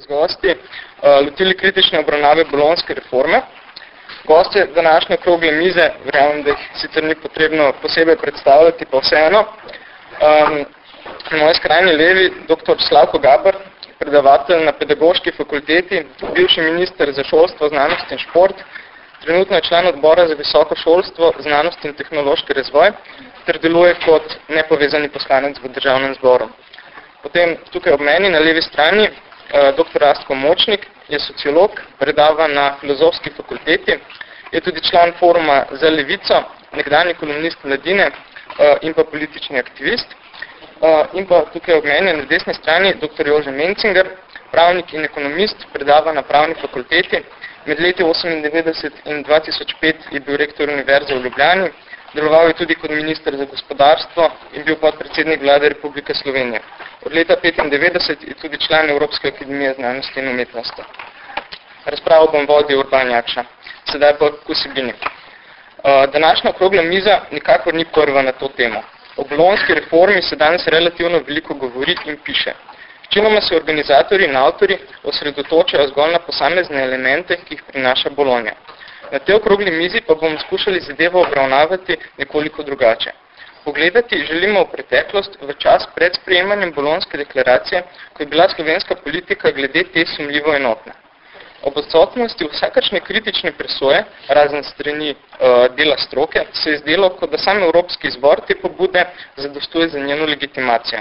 z gosti uh, lotili kritične obravnave bolonske reforme. Goste današnje okrogle mize, verjamem, da jih sicer ni potrebno posebej predstavljati, pa vseeno. Um, na moji skrajni levi, dr. Slavko Gabar, predavatelj na pedagoški fakulteti, bivši minister za šolstvo, znanost in šport, trenutno je član odbora za visoko šolstvo, znanost in tehnološki razvoj, ter deluje kot nepovezani poslanec v državnem zboru. Potem tukaj ob meni na levi strani Eh, dr. Rastko Močnik, je sociolog, predava na filozofski fakulteti, je tudi član foruma za levico, nekdanji kolumnist mladine eh, in pa politični aktivist. Eh, in pa tukaj ob meni na desni strani dr. Jože Menzinger, pravnik in ekonomist, predava na pravni fakulteti. Med leti 1998 in 2005 je bil rektor Univerze v Ljubljani, deloval je tudi kot minister za gospodarstvo in bil podpredsednik vlade Republike Slovenije. Od leta 1995 je tudi član Evropske akademije znanosti in umetnosti. Razpravo bom vodil Urban Jakša. Sedaj pa k vsebini. Današnja okrogla miza nikakor ni prva na to temo. O bolonski reformi se danes relativno veliko govori in piše. Včinoma se organizatori in avtori osredotočajo zgolj na posamezne elemente, ki jih prinaša Bolonja. Na te okrogli mizi pa bomo skušali zadevo obravnavati nekoliko drugače. Pogledati želimo v preteklost v čas pred sprejemanjem bolonske deklaracije, ko je bila slovenska politika glede te sumljivo enotna. Ob odsotnosti vsakačne kritične presoje, razen strani uh, dela stroke, se je zdelo, kot da sam evropski izbor te pobude zadostuje za njeno legitimacijo.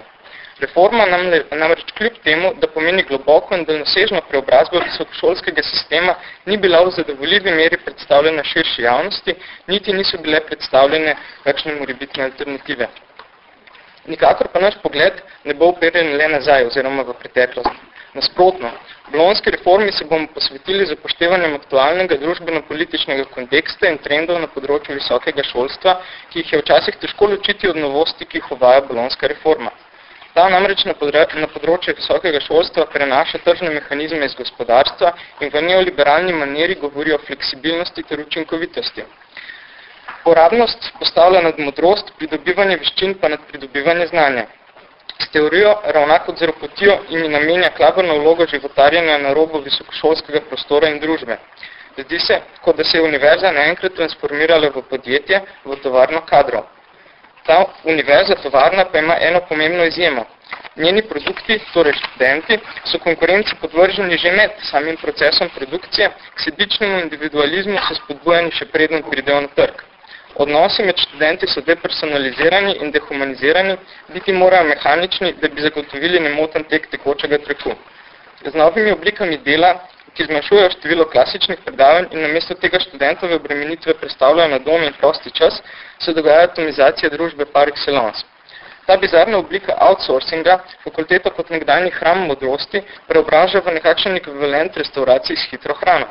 Reforma nam namreč kljub temu, da pomeni globoko in daljnosežno preobrazbo visokošolskega sistema, ni bila v zadovoljivi meri predstavljena širši javnosti, niti niso bile predstavljene kakšne morebitne alternative. Nikakor pa naš pogled ne bo uperjen le nazaj oziroma v preteklost. Nasprotno, bolonski reformi se bomo posvetili z upoštevanjem aktualnega družbeno-političnega konteksta in trendov na področju visokega šolstva, ki jih je včasih težko ločiti od novosti, ki jih uvaja bolonska reforma. Ta namreč na področje visokega šolstva prenaša tržne mehanizme iz gospodarstva in v neoliberalni maneri govori o fleksibilnosti ter učinkovitosti. Porabnost postavlja nad modrost, pridobivanje veščin pa nad pridobivanje znanja. S teorijo ravna kot zropotijo in mi namenja klabrno vlogo životarjenja na robu visokošolskega prostora in družbe. Zdi se, kot da se je univerza naenkrat transformirala v podjetje, v tovarno kadrov. Ta univerza tovarna pa ima eno pomembno izjemo. Njeni produkti, torej študenti, so konkurenci podvrženi že med samim procesom produkcije, k sebičnemu individualizmu so spodbujani še predno pridejo na trg. Odnosi med študenti so depersonalizirani in dehumanizirani, biti morajo mehanični, da bi zagotovili nemoten tek tekočega traku. Z novimi oblikami dela ki zmanjšujejo število klasičnih predavanj in namesto tega študentove obremenitve predstavljajo na dom in prosti čas, se dogaja atomizacija družbe par excellence. Ta bizarna oblika outsourcinga fakulteto kot nekdanji hram modrosti preobraža v nekakšen ekvivalent restauraciji s hitro hrano.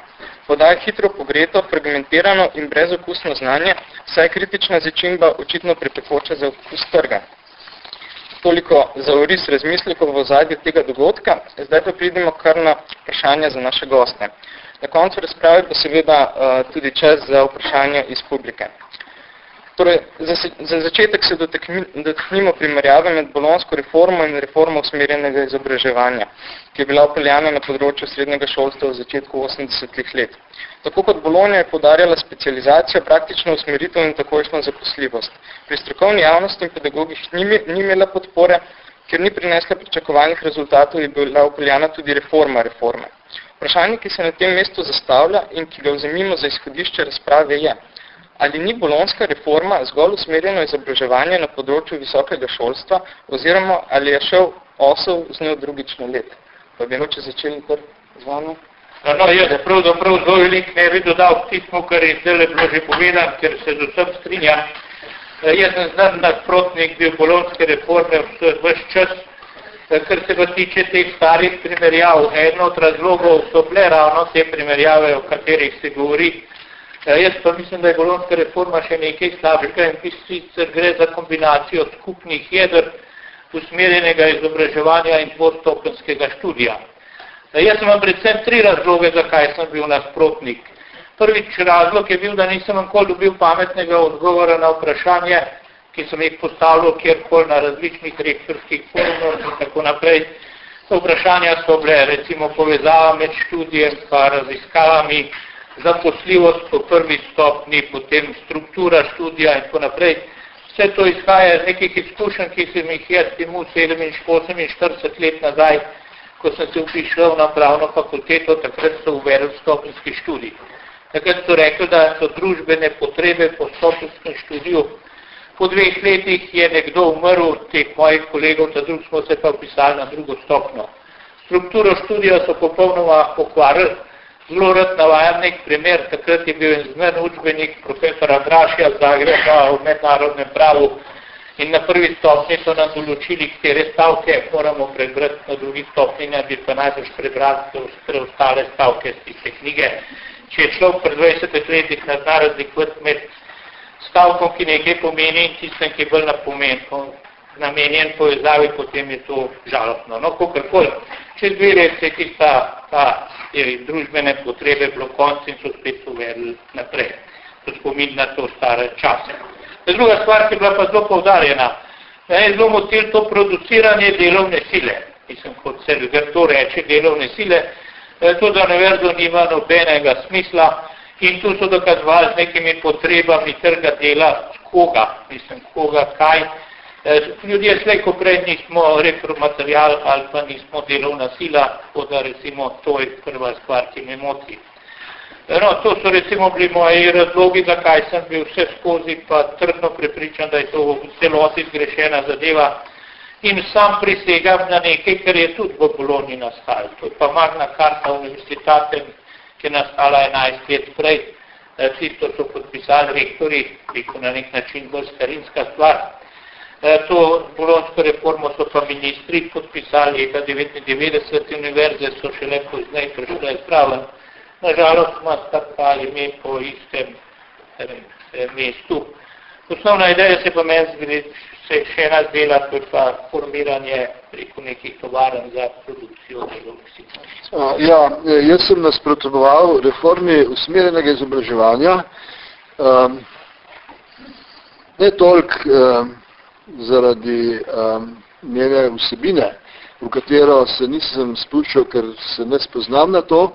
Podaja hitro pogreto, fragmentirano in brezokusno znanje, saj kritična začimba očitno prepekoča za okus trga toliko za oris razmislekov v ozadju tega dogodka. Zdaj pa pridemo kar na vprašanje za naše goste. Na koncu razprave pa seveda uh, tudi čas za vprašanje iz publike. Torej, za, za začetek se dotaknimo primerjave med bolonsko reformo in reformo usmerjenega izobraževanja, ki je bila upeljana na področju srednjega šolstva v začetku 80-ih let. Tako kot Bolonja je podarjala specializacijo, praktično usmeritev in takojšno zaposljivost. Pri strokovni javnosti in pedagogih ni, ni imela podpore, ker ni prinesla pričakovanih rezultatov, je bila upeljana tudi reforma reforme. Vprašanje, ki se na tem mestu zastavlja in ki ga vzemimo za izhodišče razprave je, ali ni bolonska reforma zgolj usmerjeno izobraževanje na področju visokega šolstva oziroma ali je šel osel z njo drugično let. Pa bi noče začeli kar z vami? No, no, jaz je prav, prav zelo velik ne bi dodal tismo, kar je zdaj bilo že povedan, ker se z vsem strinjam. E, jaz sem znan nasprotnik bil bolonske reforme vse čas, e, kar se pa tiče teh starih primerjav. Eno od razlogov so bile ravno te primerjave, o katerih se govori. E, jaz pa mislim, da je bolonska reforma še nekaj slabega in sicer gre za kombinacijo skupnih jedr usmerjenega izobraževanja in dvostopenskega študija. Jaz sem vam predvsem tri razloge, zakaj sem bil nasprotnik. Prvič razlog je bil, da nisem nikoli dobil pametnega odgovora na vprašanje, ki sem jih postavljal kjerkoli na različnih rektorskih forumov in tako naprej. Vprašanja so bile recimo povezava med študijem pa raziskavami, zaposljivost po prvi stopni, potem struktura študija in tako naprej. Vse to izhaja iz nekih izkušenj, ki sem jih jaz temu 48 let nazaj, ko sem se upišel na pravno fakulteto, takrat so uvedel stopinski študij. Takrat so rekli, da so družbene potrebe po stopinskem študiju. Po dveh letih je nekdo umrl, teh mojih kolegov, ta drug smo se pa upisali na drugo stopno. Strukturo študija so popolnoma pokvarili, Zelo rad navajam nek primer, takrat je bil zmen učbenik profesora Drašja Zagreba v mednarodnem pravu in na prvi stopni so nam določili, katere stavke moramo prebrati, na drugi stopni ne bi pa najbolj prebrati preostale stavke z tiste knjige. Če je človek pred 20 letih na zna razlikovati med stavkom, ki nekaj pomeni in tistem, ki je bolj napomen, namenjen povezavi, potem je to žalostno. No, kakorkoli, čez dve se je tista ta družbene potrebe bilo konc in so spet uvedli naprej. To spomin na to stare čase. Druga stvar, ki je bila pa zelo povdarjena, je zelo motil to produciranje delovne sile. Mislim, kot se to reče, delovne sile, to da univerzo nima nobenega smisla in tu so dokazovali z nekimi potrebami trga dela, koga, mislim, koga, kaj, Eh, ljudje slej, ko prej nismo repromaterial ali pa nismo delovna sila, tako da recimo to je prva stvar, ki me moti. Eh, no, to so recimo bili moji razlogi, zakaj sem bil vse skozi pa trdno prepričan, da je to v celoti zgrešena zadeva in sam prisegam na nekaj, kar je tudi v Bologni nastal. To je pa Magna Carta Universitatem, ki je nastala 11 let prej. Tisto so podpisali rektori, rekel na nek način bolj starinska stvar. E, to bolonsko reformo so pa ministri podpisali leta 99, univerze so še lepo zdaj prišle zdraven. Nažalost ima tako ime po istem e, mestu. Osnovna ideja se pa meni zgodi, se še ena zdela, to je pa formiranje preko nekih tovaren za produkcijo delovnih Ja, jaz sem nasprotoval reformi usmerjenega izobraževanja. Um, ne toliko um, zaradi um, njene vsebine, v katero se nisem spuščal, ker se ne spoznam na to,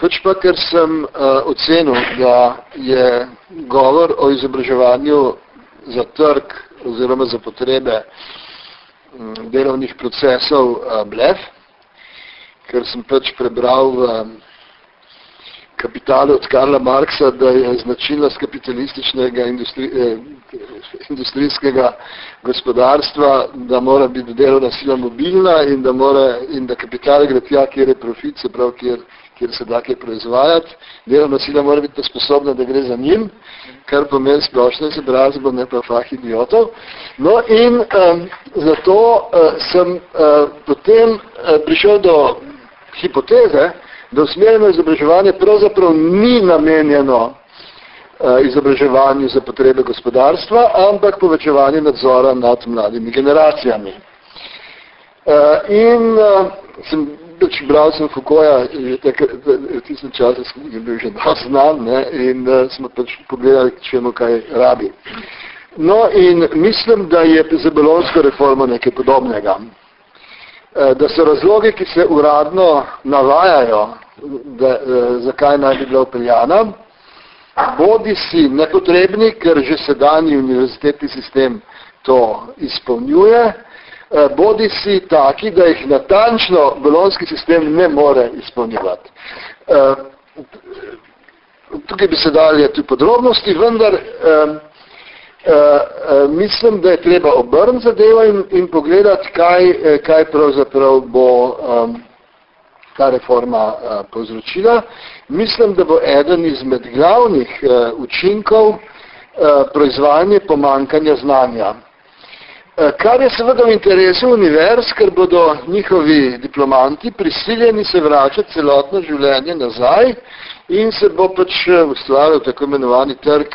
pač pa, ker sem uh, ocenil, da je govor o izobraževanju za trg oziroma za potrebe um, delovnih procesov uh, blef, ker sem pač prebral v um, kapitale od Karla Marksa, da je značilnost kapitalističnega industri, eh, industrijskega gospodarstva, da mora biti delovna sila mobilna in da, mora, in da kapital gre tja, kjer je profit, se pravi, kjer, kjer se da kaj proizvajati. Delovna sila mora biti sposobna, da gre za njim, kar pomeni splošno izobrazbo, ne pa fah idiotov. No in um, zato uh, sem uh, potem uh, prišel do hipoteze, da usmerjeno izobraževanje pravzaprav ni namenjeno uh, izobraževanju za potrebe gospodarstva, ampak povečevanje nadzora nad mladimi generacijami. Uh, in uh, sem pač bral sem Foucaulta, v tistem času je bil že dosti znan, ne, in smo pač pogledali, čemu kaj rabi. No in mislim, da je za belonsko reformo nekaj podobnega. Da so razloge, ki se uradno navajajo da, eh, zakaj naj bi bila upeljana. Bodi si nepotrebni, ker že sedanji univerzitetni sistem to izpolnjuje, eh, bodi si taki, da jih natančno bolonski sistem ne more izpolnjevati. Eh, tukaj bi se dali tudi podrobnosti, vendar mislim, da je treba obrniti zadevo in, in pogledati, kaj, kaj pravzaprav bo eh, ta reforma uh, povzročila. Mislim, da bo eden izmed glavnih uh, učinkov uh, proizvajanje pomankanja znanja. Kar je seveda v interesu univerz, ker bodo njihovi diplomanti prisiljeni se vračati celotno življenje nazaj in se bo pač ustvaril tako imenovani trg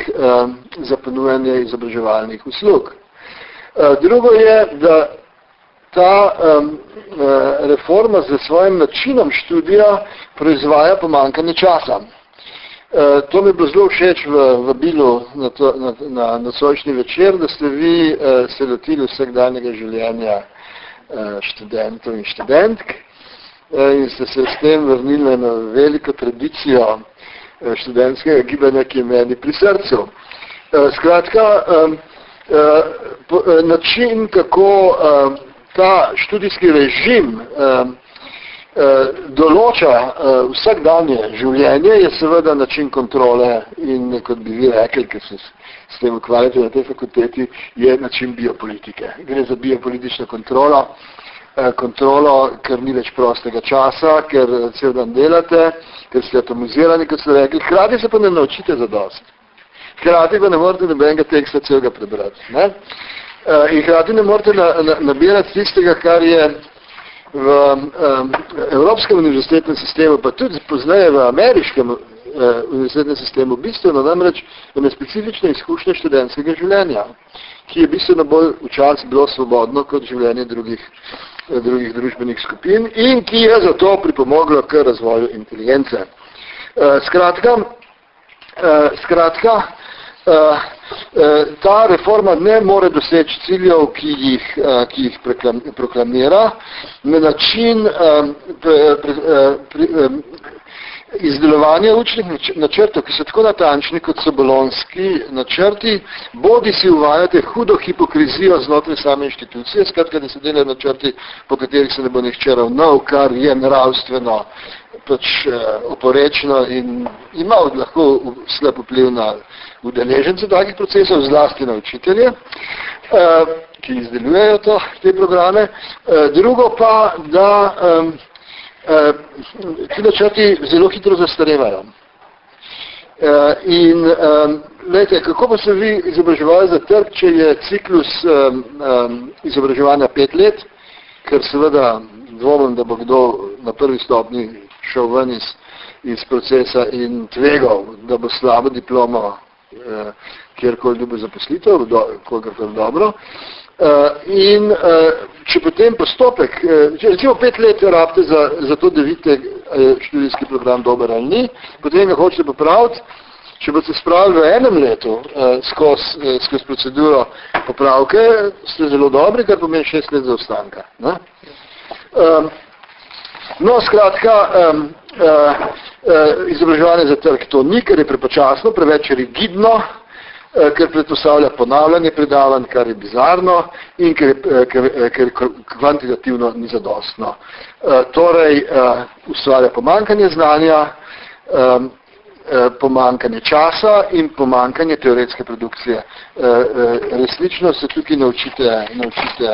za ponujanje izobraževalnih uslug. Drugo je, da ta um, reforma z svojim načinom študija proizvaja pomankanje časa. Uh, to mi je bilo zelo všeč v, v Bilu na, to, na, na, na sočni večer, da ste vi uh, se lotili vsakdanjega življenja študentov in študentk in ste se s tem vrnili na veliko tradicijo študentskega gibanja, ki je meni pri srcu. Skratka, način, kako ta študijski režim Eh, določa uh, vsakdanje življenje, je seveda način kontrole in, kot bi vi rekli, ker se s tem ukvarjate na tej fakulteti, je način biopolitike. Gre za biopolitično kontrolo, uh, kontrolo, ker ni več prostega časa, ker cel dan delate, ker ste atomizirani, kot ste rekli, hkrati se pa ne naučite za dost. Hkrati pa ne morate nobenega teksta celega prebrati. Ne? Uh, in hkrati ne morate na, na, nabirati tistega, kar je v um, evropskem univerzitetnem sistemu, pa tudi poznaje v ameriškem uh, univerzitetnem sistemu, bistveno namreč ene specifične izkušnje študentskega življenja, ki je bistveno bolj včasih bilo svobodno kot življenje drugih, uh, drugih družbenih skupin in ki je zato pripomoglo k razvoju inteligence. Uh, skratka, uh, skratka uh, Eh, ta reforma ne more doseči ciljev, ki jih, eh, ki jih proklamira, na način eh, izdelovanja učnih načrtov, ki so tako natančni, kot so bolonski načrti, bodi si uvajate hudo hipokrizijo znotraj same inštitucije, skratka, da se delajo načrti, po katerih se ne bo nihče ravnal, kar je nravstveno pač oporečno in ima lahko slab vpliv na udeležence takih procesov, zlasti na učitelje, eh, ki izdelujejo to, te programe. Eh, drugo pa, da eh, ti načrti zelo hitro zastarevajo. In lejte, kako pa se vi izobraževali za trg, če je ciklus izobraževanja pet let, ker seveda dvomim, da bo kdo na prvi stopni šel ven iz, iz procesa in tvegal, da bo slabo diplomo eh, kjerkoli dobi zaposlitev, do, kolikor dobro. Uh, in uh, če potem postopek, uh, če recimo pet let rabite za, za to, da vidite, je študijski program dober ali ni, potem ga hočete popraviti, če boste spravili v enem letu uh, skozi uh, skoz proceduro popravke, ste zelo dobri, kar pomeni šest let za ostanka. Ne? Um, no, skratka, um, uh, Eh, izobraževanje za trg to ni, ker je prepočasno, preveč rigidno, eh, ker predpostavlja ponavljanje predavanj, kar je bizarno in ker, eh, ker, ker kvantitativno ni zadostno. Torej, ustvarja pomankanje znanja, pomankanje časa in pomankanje teoretske produkcije. Resnično se tukaj naučite, naučite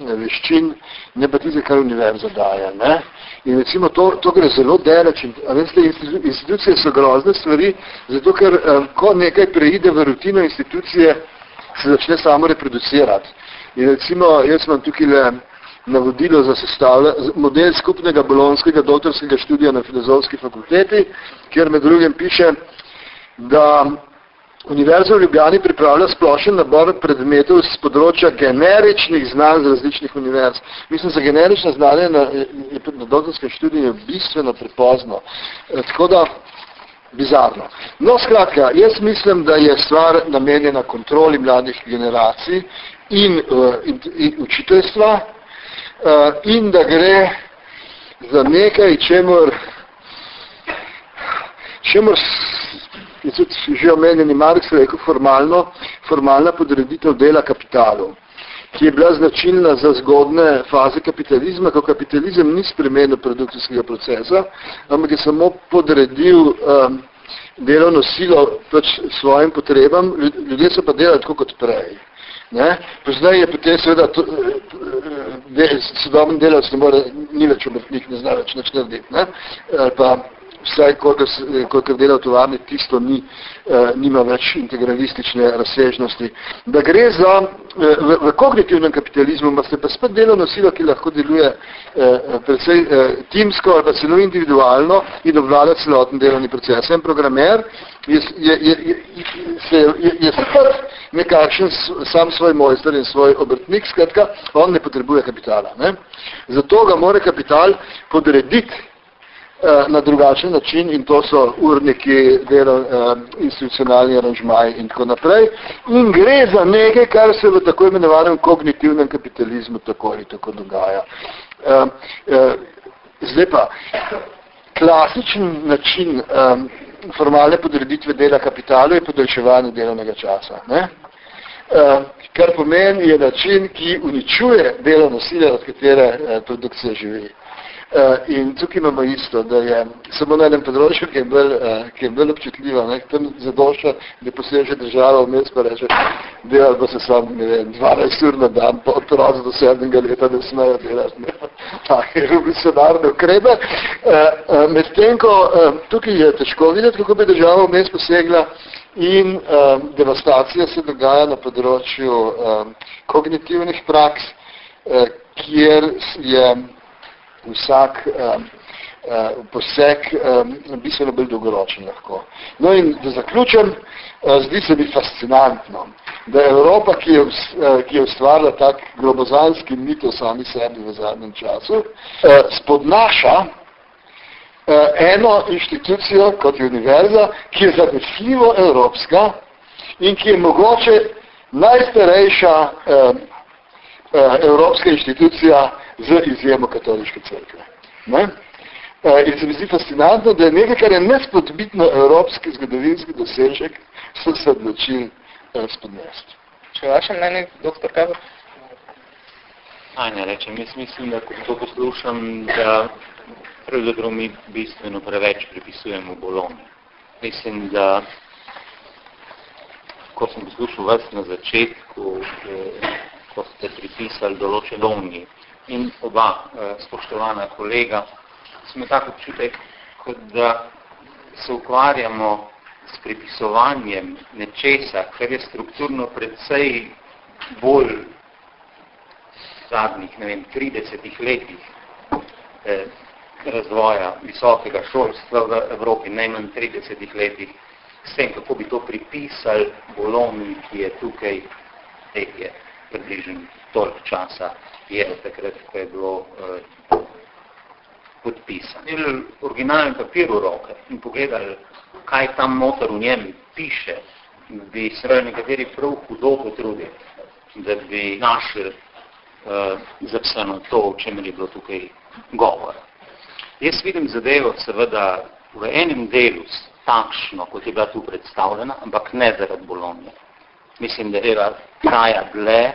veščin, ne pa tiste, kar univerza daje. Ne? In recimo to, to gre zelo deleč. In, veste, institucije so grozne stvari, zato ker um, ko nekaj preide v rutino institucije, se začne samo reproducirati. In recimo, jaz imam tukaj le navodilo za model skupnega bolonskega doktorskega študija na filozofski fakulteti, kjer med drugim piše, da Univerza v Ljubljani pripravlja splošen nabor predmetov z področja generičnih znanj z različnih univerz. Mislim, za generične znanje na, na doktorskem študiju je bistveno prepozno. E, tako da, bizarno. No, skratka, jaz mislim, da je stvar namenjena kontroli mladih generacij in, uh, in, in učiteljstva in da gre za nekaj, čemur, čemur je tudi že omenjeni Marx rekel formalno, formalna podreditev dela kapitalu, ki je bila značilna za zgodne faze kapitalizma, ko kapitalizem ni spremenil produkcijskega procesa, ampak je samo podredil um, delovno silo pač svojim potrebam, ljudje so pa delali tako kot prej. Ne? Zdaj je potem seveda to, de, sodobni delavc ne more, ni več obrtnik, ne zna več nič narediti. Ne? Ali pa vsaj kolikor dela v tovarni, tisto ni, eh, nima več integralistične razsežnosti. Da gre za, eh, v, v kognitivnem kapitalizmu, pa ste pa spet delovno silo, ki lahko deluje eh, predvsej eh, timsko ali pa celo individualno in obvlada celoten delovni proces. En programer je, je, je, je, se, je, je spet nekakšen sam svoj mojster in svoj obrtnik, skratka, on ne potrebuje kapitala. Ne? Zato ga mora kapital podrediti na drugačen način in to so urniki, delo, institucionalni aranžmaji in tako naprej. In gre za nekaj, kar se v tako imenovanem kognitivnem kapitalizmu tako ali tako dogaja. Zdaj pa, klasičen način formalne podreditve dela kapitalu je podaljševanje delovnega časa. Ne? Kar pomeni je način, ki uničuje delovno sile, od katere produkcija živi. Uh, in tukaj imamo isto, da je samo na enem področju, ki je bolj, uh, ki je bolj občutljiva, ne, tam zadošča, da poseže država vmes pa reče, delal pa se sam, ne vem, 12 ur na dan, pa od roza do 7. leta ne smejo delati, ne, take revolucionarne ukrepe. Uh, uh, Medtem, ko uh, tukaj je težko videti, kako bi država vmes posegla in uh, devastacija se dogaja na področju uh, kognitivnih praks, uh, kjer je vsak um, uh, poseg um, bistveno bolj dolgoročen lahko. No in da zaključim, uh, zdi se mi fascinantno, da je Evropa, ki je, uh, ki je ustvarila tak globozanski mit o sami sebi v zadnjem času, uh, spodnaša uh, eno inštitucijo kot je univerza, ki je zadosljivo evropska in ki je mogoče najstarejša uh, uh, evropska inštitucija z izjemo katoliške crkve. Ne? E, in se mi zdi fascinantno, da je nekaj, kar je nespodbitno evropski zgodovinski dosežek, so se odločili eh, spodnesti. Če vaše mnenje, doktor Kabr? Aj, ne rečem, jaz mislim, da ko to poslušam, da pravzaprav mi bistveno preveč pripisujemo boloni. Mislim, da ko sem poslušal vas na začetku, ko ste pripisali določenovni in oba eh, spoštovana kolega, smo tako občutek, kot da se ukvarjamo s pripisovanjem nečesa, kar je strukturno predvsej bolj zadnjih, ne vem, 30 letih eh, razvoja visokega šolstva v Evropi, najmanj 30 letih, s tem, kako bi to pripisali boloni, ki je tukaj, je približen toliko časa je takrat, ko je bilo uh, podpisano. Imeli originalen papir v roke in pogledali, kaj tam noter v njem piše, bi se nekateri prav hudo potrudili, da bi našli uh, zapisano to, o čem je bilo tukaj govora. Jaz vidim zadevo seveda v enem delu takšno, kot je bila tu predstavljena, ampak ne zaradi Bolonije mislim, da dela traja dle,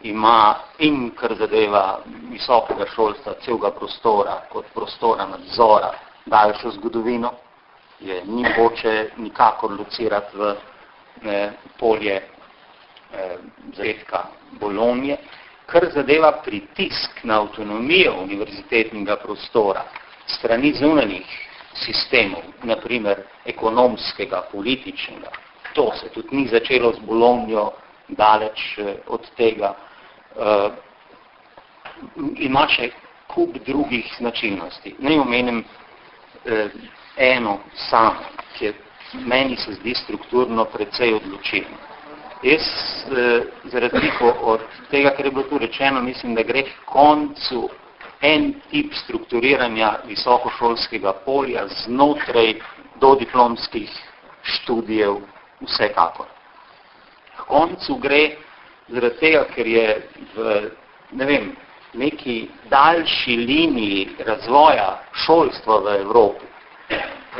ima in kar zadeva visokega šolstva, celega prostora, kot prostora nadzora, daljšo zgodovino, je ni moče nikakor locirati v ne, polje eh, zaredka Bolonije, kar zadeva pritisk na avtonomijo univerzitetnega prostora strani zunanih sistemov, naprimer ekonomskega, političnega, to se tudi ni začelo z Bolonjo daleč eh, od tega. Uh, ima še kup drugih značilnosti. Ne omenim uh, eno samo, ki je meni se zdi strukturno precej odločilno. Jaz, uh, zaradi od tega, kar je bilo tu rečeno, mislim, da gre k koncu en tip strukturiranja visokošolskega polja znotraj dodiplomskih študijev vsekakor. V koncu gre zaradi tega, ker je v ne vem, neki daljši liniji razvoja šolstva v Evropi.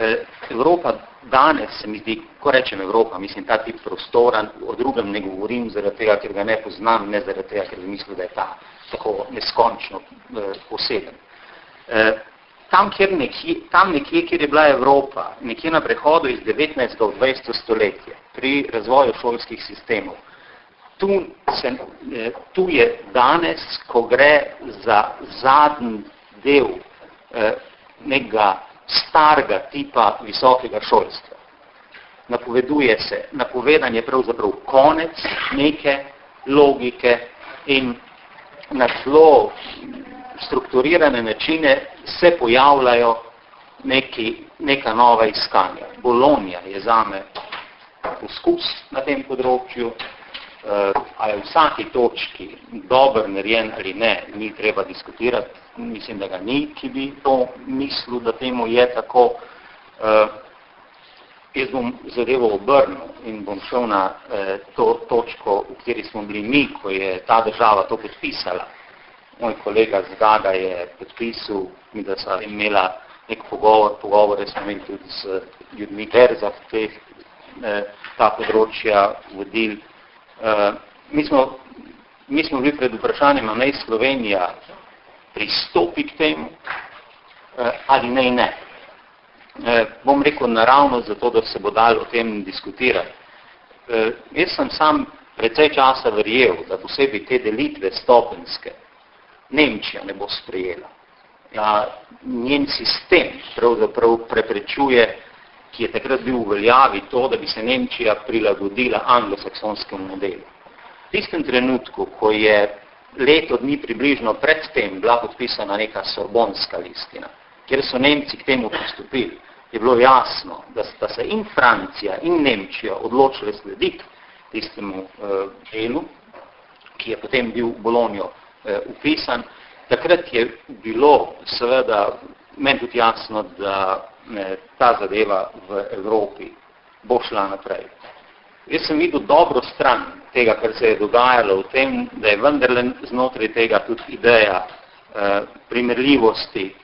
E, Evropa danes, se mi zdi, ko rečem Evropa, mislim, ta tip prostora, o drugem ne govorim zaradi tega, ker ga ne poznam, ne zaradi tega, ker mislim, da je ta tako neskončno eh, poseben. Eh, tam, kjer nekje, tam nekje, kjer je bila Evropa, nekje na prehodu iz 19. v 20. stoletje, pri razvoju šolskih sistemov, tu, se, eh, tu je danes, ko gre za zadnji del eh, nekega starega tipa visokega šolstva. Napoveduje se, napovedan je pravzaprav konec neke logike in na zelo strukturirane načine se pojavljajo neki, neka nova iskanja. Bolonija je zame poskus na tem področju, ali v vsaki točki dober narejen ali ne, ni treba diskutirati. Mislim, da ga ni, ki bi to mislil, da temu je tako. Uh, jaz bom zadevo obrnil in bom šel na uh, to točko, v kateri smo bili mi, ko je ta država to podpisala. Moj kolega Zgaga je podpisal, mi da so imela nek pogovor, pogovore smo imeli tudi z ljudmi Terza teh, eh, ta področja vodil. Eh, mi, smo, mi smo bili pred vprašanjem, a naj Slovenija pristopi k temu eh, ali naj ne. Bom rekel naravno zato, da se bo dal o tem diskutirati. Jaz sem sam precej časa verjel, da posebej te delitve stopenske Nemčija ne bo sprejela ja, njen sistem pravzaprav preprečuje, ki je takrat bil v veljavi to, da bi se Nemčija prilagodila anglosaksonskemu modelu. V tistem trenutku, ko je leto dni približno predtem bila podpisana neka sorbonska listina, kjer so Nemci k temu pristopili, je bilo jasno, da sta se in Francija in Nemčija odločili slediti tistemu uh, delu, ki je potem bil v Bolonjo uh, upisan, Takrat je bilo seveda meni tudi jasno, da ta zadeva v Evropi bo šla naprej. Jaz sem videl dobro stran tega, kar se je dogajalo v tem, da je vendarle znotraj tega tudi ideja eh, primerljivosti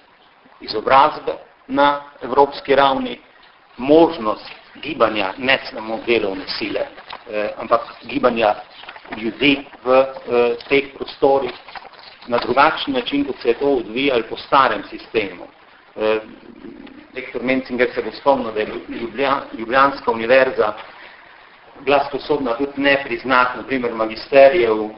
izobrazbe na evropski ravni, možnost gibanja ne samo delovne sile, eh, ampak gibanja ljudi v eh, teh prostorih, na drugačen način, kot se je to odvijalo po starem sistemu. Eh, Lektor Mencinger se bo spomnil, da je Ljubljan, Ljubljanska univerza bila sposobna tudi ne priznati, naprimer, magisterijev, eh,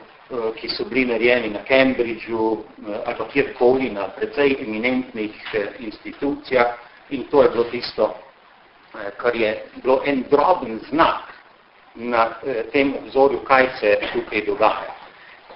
ki so bili narejeni na Cambridgeu eh, ali pa kjerkoli na precej eminentnih institucijah in to je bilo tisto, kar je bilo en droben znak na tem obzorju, kaj se tukaj dogaja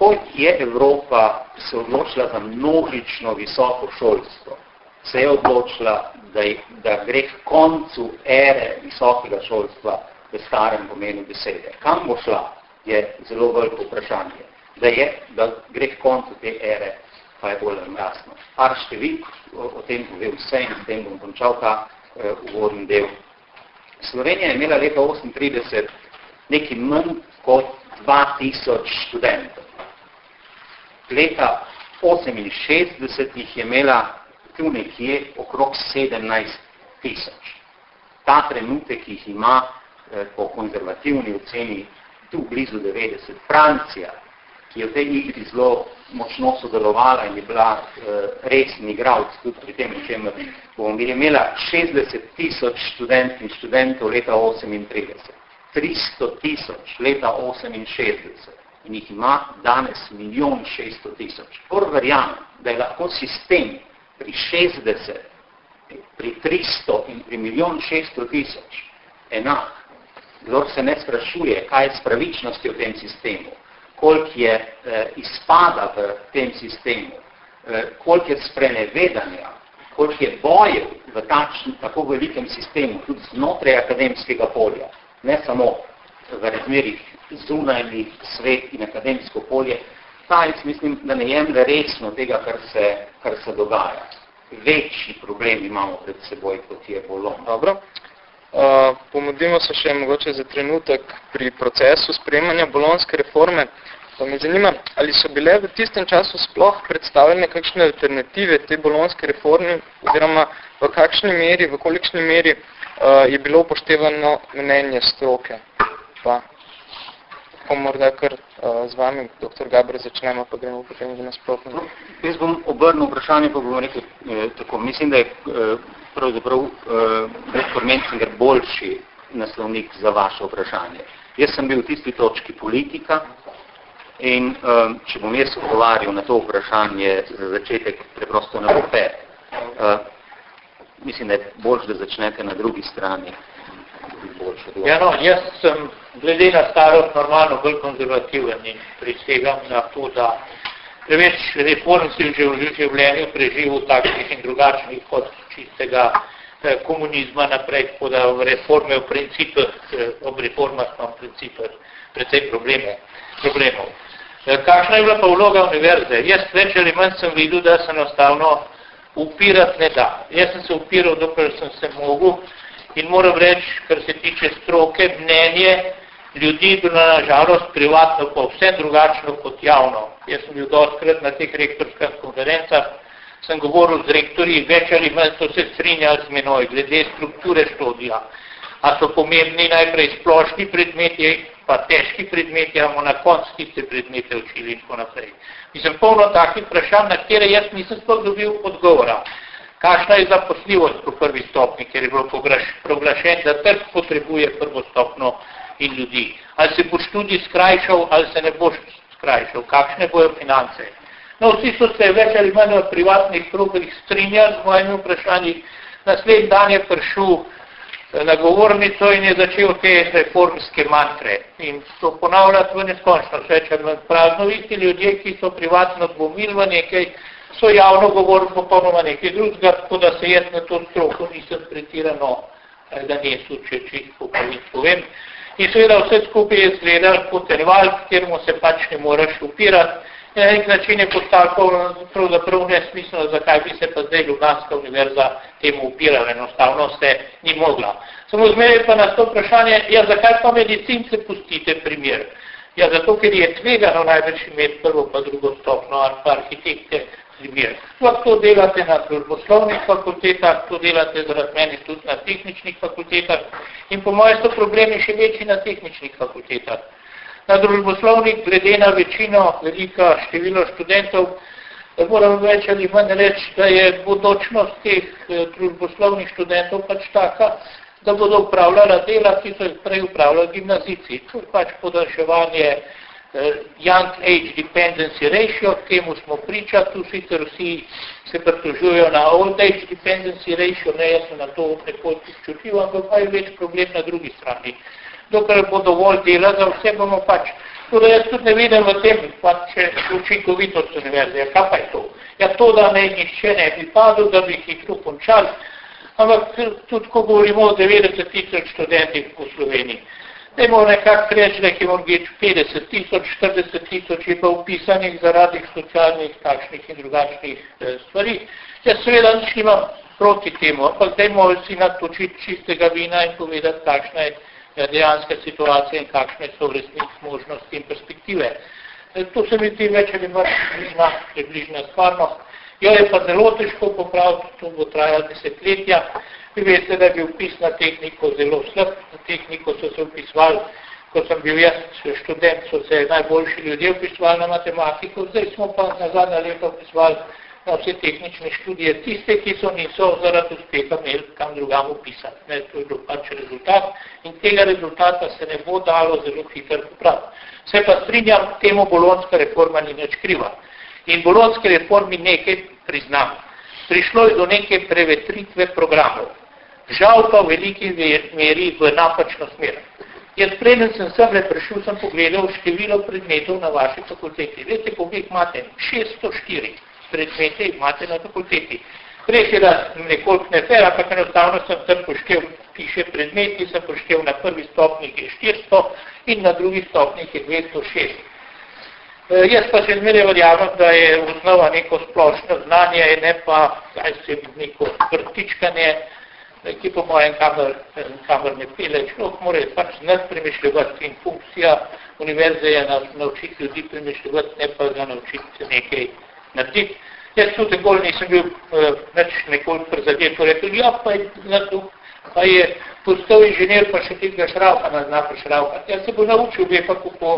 ko je Evropa se odločila za množično visoko šolstvo, se je odločila, da, da gre k koncu ere visokega šolstva v starem pomenu besede. Kam bo šla, je zelo veliko vprašanje. Da, je, da gre k koncu te ere, pa je bolj jasno. Par številk o, o tem pove vse in s tem bom končal ta eh, uvodni del. Slovenija je imela leta 38 nekaj manj kot 2000 študentov leta 68 jih je imela tu nekje okrog 17 tisoč. Ta trenutek jih ima eh, po konzervativni oceni tu blizu 90. Francija, ki je v tej igri zelo močno sodelovala in je bila eh, resen igralc tudi pri tem, čem bomo imela 60 tisoč študent in študentov leta 38, 300 tisoč leta 68, in jih ima danes milijon šeststo tisoč. Por verjamem, da je lahko sistem pri 60, pri 300 in pri milijon šeststo tisoč enak. Kdor se ne sprašuje, kaj je s pravičnostjo v tem sistemu, koliko je eh, izpada v tem sistemu, eh, koliko je sprenevedanja, koliko je bojev v tačni, tako velikem sistemu, tudi znotraj akademskega polja, ne samo v razmerih zunajni svet in akademsko polje, ta jaz mislim, da ne jemlje resno tega, kar se, kar se dogaja. Večji problem imamo pred seboj, kot je bolon. Dobro. Uh, pomodimo se še mogoče za trenutek pri procesu sprejemanja bolonske reforme. Pa me zanima, ali so bile v tistem času sploh predstavljene kakšne alternative te bolonske reforme, oziroma v kakšni meri, v kolikšni meri uh, je bilo upoštevano mnenje stroke. Pa pa morda kar uh, z vami, dr. Gabr, začnemo, pa gremo potem že nasprotno. No, jaz bom obrnil vprašanje, pa bom rekel eh, tako. Mislim, da je eh, pravzaprav eh, dr. Mencinger boljši naslovnik za vaše vprašanje. Jaz sem bil v tisti točki politika in eh, če bom jaz odgovarjal na to vprašanje za začetek, preprosto ne bo fair. Eh, mislim, da je boljš, da začnete na drugi strani. Ja, no, jaz sem glede na starost normalno bolj konzervativen in prisegam na to, da preveč reform si že v življenju preživel takšnih in drugačnih od čistega komunizma naprej, tako da v reforme v principu, ob reformah imam v principu precej probleme, problemov. Kakšna je bila pa vloga univerze? Jaz več ali manj sem videl, da se enostavno upirati ne da. Jaz sem se upiral, dokler sem se mogel in moram reči, kar se tiče stroke, mnenje ljudi bilo na žalost privatno pa vse drugačno kot javno. Jaz sem bil dostkrat na teh rektorskih konferencah, sem govoril z rektorji, več ali manj so se strinjali z menoj, glede strukture študija. A so pomembni najprej splošni predmeti, pa težki predmeti, imamo na koncu tiste predmete učili in tako naprej. Mislim, polno takih vprašanj, na kere jaz nisem sploh dobil odgovora. Kakšna je zaposljivost po prvi stopni, ker je bilo proglašen, da trg potrebuje prvo stopno in ljudi. Ali se boš tudi skrajšal, ali se ne boš skrajšal, kakšne bojo finance. No, vsi so se več ali manj v privatnih krugih strinjali z mojimi vprašanji. Naslednji dan je prišel na govornico in je začel te reformske mantre. In to ponavljati v neskončno, več ali manj prazno. Isti ljudje, ki so privatno dvomili v nekaj, so javno govorili popolnoma nekaj drugega, tako da se jaz na to stroko nisem pretirano, da nesu, če čisto povem. In seveda vse skupaj je izgledal kot rival, kjermu se pač ne moraš upirati, na nek način je postalo pravzaprav nesmisleno, zakaj bi se pa zdaj Ljubljanska univerza temu upirala, enostavno se ni mogla. Samo zmeraj pa nas to vprašanje, ja, zakaj pa medicince pustite primer? Ja, zato, ker je tvegano največ imeti prvo pa drugo stopno ali pa arhitekte primer. Sploh to delate na družboslovnih fakultetah, to delate zaradi meni tudi na tehničnih fakultetah in po mojem so problemi še večji na tehničnih fakultetah. Na družboslovnik, glede na večino, velika število študentov, moram več ali manj reči, da je bodočnost teh eh, družboslovnih študentov pač taka, da bodo upravljala dela, ki so jih prej upravljali gimnazici. To je pač podaljševanje eh, Young Age Dependency Ratio, temu smo priča, tu sicer vsi se pritožujejo na Old Age Dependency Ratio, ne, jaz sem na to nekoliko čutljiv, ampak pa je več problem na drugi strani dokler bo dovolj dela za vse, bomo pač. Tudi jaz tudi ne vidim v tem, pač učinkovitost univerze. Ja, kaj pa je to? Ja, to, da ne nišče ne bi padel, da bi hitro končal, ampak tudi, ko govorimo o 90 tisoč študentih v Sloveniji, Dajmo nekako reči, da je morgič 50 tisoč, 40 tisoč je pa upisanih zaradi socialnih, takšnih in drugačnih eh, stvari. Jaz seveda nič nimam proti temu, ampak dajmo si natočiti čistega vina in povedati, kakšna je Ja, dejanske situacije in kakšne so v resnici možnosti in perspektive. To se mi zdi več ali manj približna, približna stvarnost. Jo je pa zelo težko popraviti, to bo trajalo desetletja. Vi veste, da je bil vpis na tehniko zelo slab. Na tehniko so se vpisvali, ko sem bil jaz študent, so se najboljši ljudje vpisvali na matematiko, zdaj smo pa na zadnja leta vpisvali na vse tehnične študije, tiste, ki so niso zaradi uspeha imeli kam drugam upisati. Ne, to je bil pač rezultat in tega rezultata se ne bo dalo zelo hitro popraviti. Se pa strinjam, temu bolonska reforma ni nič kriva. In bolonske reformi nekaj priznam. Prišlo je do neke prevetritve programov. Žal pa v veliki meri v napačno smer. Jaz preden sem sem prišel, sem pogledal število predmetov na vaši fakulteti. Veste, koliko imate? 604 predmete imate na fakulteti. Res je, da nekoliko ne fer, ampak enostavno sem tam poštev, piše predmeti, sem poštev na prvi stopnik je 400 in na drugi stopnik je 206. E, jaz pa še zmeraj verjamem, da je osnova neko splošno znanje, ne pa kaj se neko vrtičkanje, ki po mojem kamer, kamer ne pile. Človek mora pač znati premišljivati in funkcija univerze je naučiti ljudi premišljivati, ne pa ga naučiti nekaj narediti. Jaz tudi bolj nisem bil uh, več nekoliko prizadet, ko rekel, ja, pa je, nato, pa je postal inženir, pa še tega šravka ne zna prešravkati. Jaz se bo naučil, ve pa kako,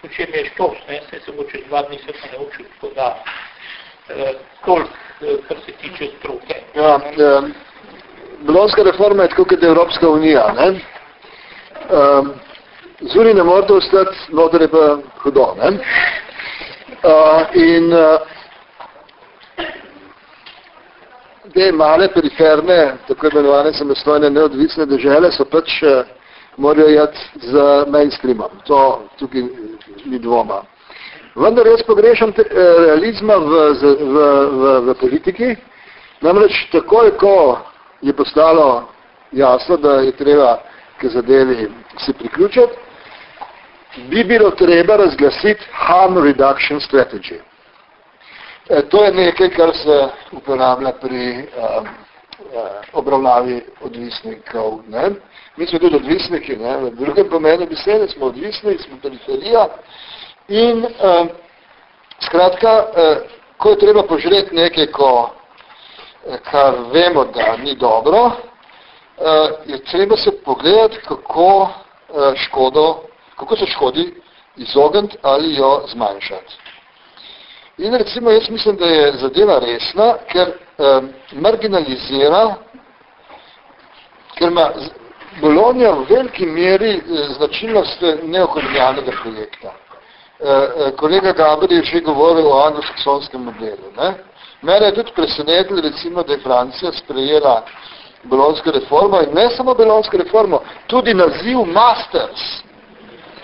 v čem je štos, ne, se se bo čez dva dni se pa naučil, tako da uh, toliko, uh, kar se tiče stroke. Ja, um, Bolonska reforma je tako kot Evropska unija, ne? Um, Zuri ne morate ostati, noter je pa hudo, ne? Uh, in uh, te male periferne, tako imenovane samostojne neodvisne države, so pač uh, morajo jeti z mainstreamom. To tukaj ni dvoma. Vendar jaz pogrešam te, uh, realizma v, v, v, v politiki, namreč takoj, ko je postalo jasno, da je treba k zadevi se priključiti, bi bilo treba razglasiti harm reduction strategy. E, to je nekaj, kar se uporablja pri um, obravnavi odvisnikov. Ne? Mi smo tudi odvisniki, ne? v drugem pomenu besede smo odvisni, smo periferija in um, skratka, uh, ko je treba požreti nekaj, ko, kar vemo, da ni dobro, uh, je treba se pogledati, kako, uh, škodo, kako se škodi izogniti ali jo zmanjšati. In recimo jaz mislim, da je zadeva resna, ker um, marginalizira, ker ima Bologna v veliki meri eh, značilnost neokolonijalnega projekta. Eh, eh, kolega Gaber je že govoril o anglosaksonskem modelu. Ne? Mene je tudi presenetilo, recimo, da je Francija sprejela bolonsko reformo in ne samo bolonsko reformo, tudi naziv Masters.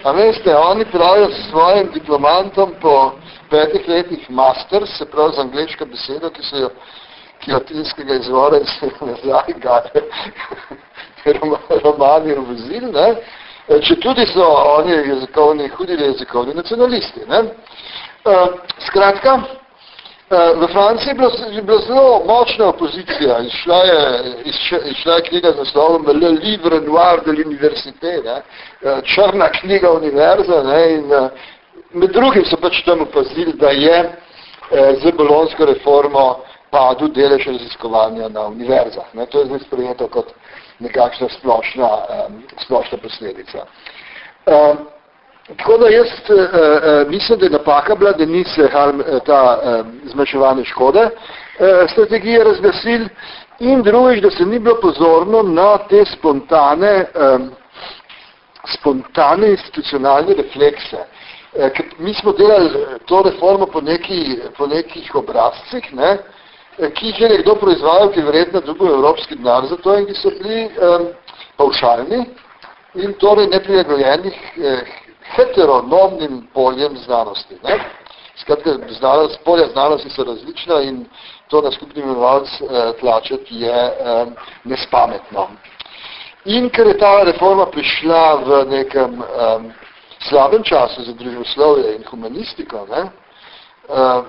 A veste, oni pravijo s svojim diplomantom po petih letih Masters, se pravi z angliška beseda, ki so jo ki latinskega izvora in se nazaj gade romani vozil, ne? če tudi so oni jezikovni, hudi jezikovni nacionalisti. Ne? Uh, skratka, uh, v Franciji je bila, je bila zelo močna opozicija, išla je, išla je knjiga z naslovom Le Livre Noir de l'Université, uh, črna knjiga univerza ne? in med drugim so pač tam opazili, da je uh, z bolonsko reformo padu delež raziskovanja na univerzah. Ne? To je zdaj sprejeto kot nekakšna splošna, um, splošna posledica. Um, tako da jaz uh, uh, mislim, da je napaka bila, da ni se harm, ta um, zmanjševanje škode uh, strategije razglasil in drugič, da se ni bilo pozorno na te spontane, um, spontane institucionalne reflekse. Ker mi smo delali to reformo po, neki, po nekih obrazcih, ne, uh, ki jih je nekdo proizvajal, ki je verjetno dobil evropski denar za to in ki so bili um, paušalni in torej neprilagojenih eh, heteronomnim poljem znanosti. Ne? Skratka, znanost, polja znanosti so različna in to na skupni imenovalc eh, tlačeti je eh, nespametno. In ker je ta reforma prišla v nekem eh, slabem času za družboslovje in humanistiko, ne, eh,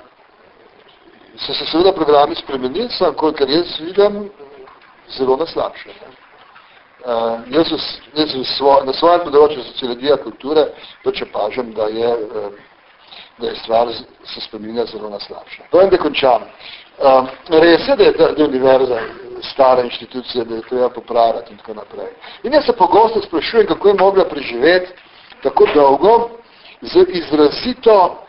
so se seveda programi spremenili, sem, kolikor jaz vidim, zelo na slabše. Uh, jaz, jaz svoj, na svojem področju sociologija kulture pač opažam, da je, uh, da je stvar se spremenila zelo na slabše. Povem, da končam. Uh, res je, da je, da je univerza stara inštitucija, da je treba popravljati in tako naprej. In jaz se pogosto sprašujem, kako je mogla preživeti tako dolgo z izrazito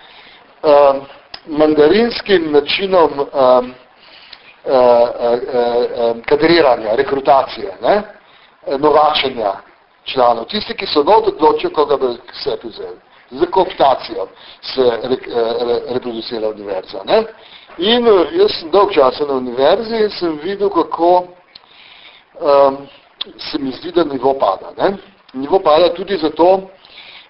uh, mandarinskim načinom um, uh, uh, uh, um, kadriranja, rekrutacije, ne? novačenja članov. Tisti, ki so not odločijo, koga bi se vzeli. Z kooptacijo se re, re, reproducira univerza. Ne? In jaz sem dolg časa na univerzi in sem videl, kako um, se mi zdi, da nivo pada. Ne? Nivo pada tudi zato,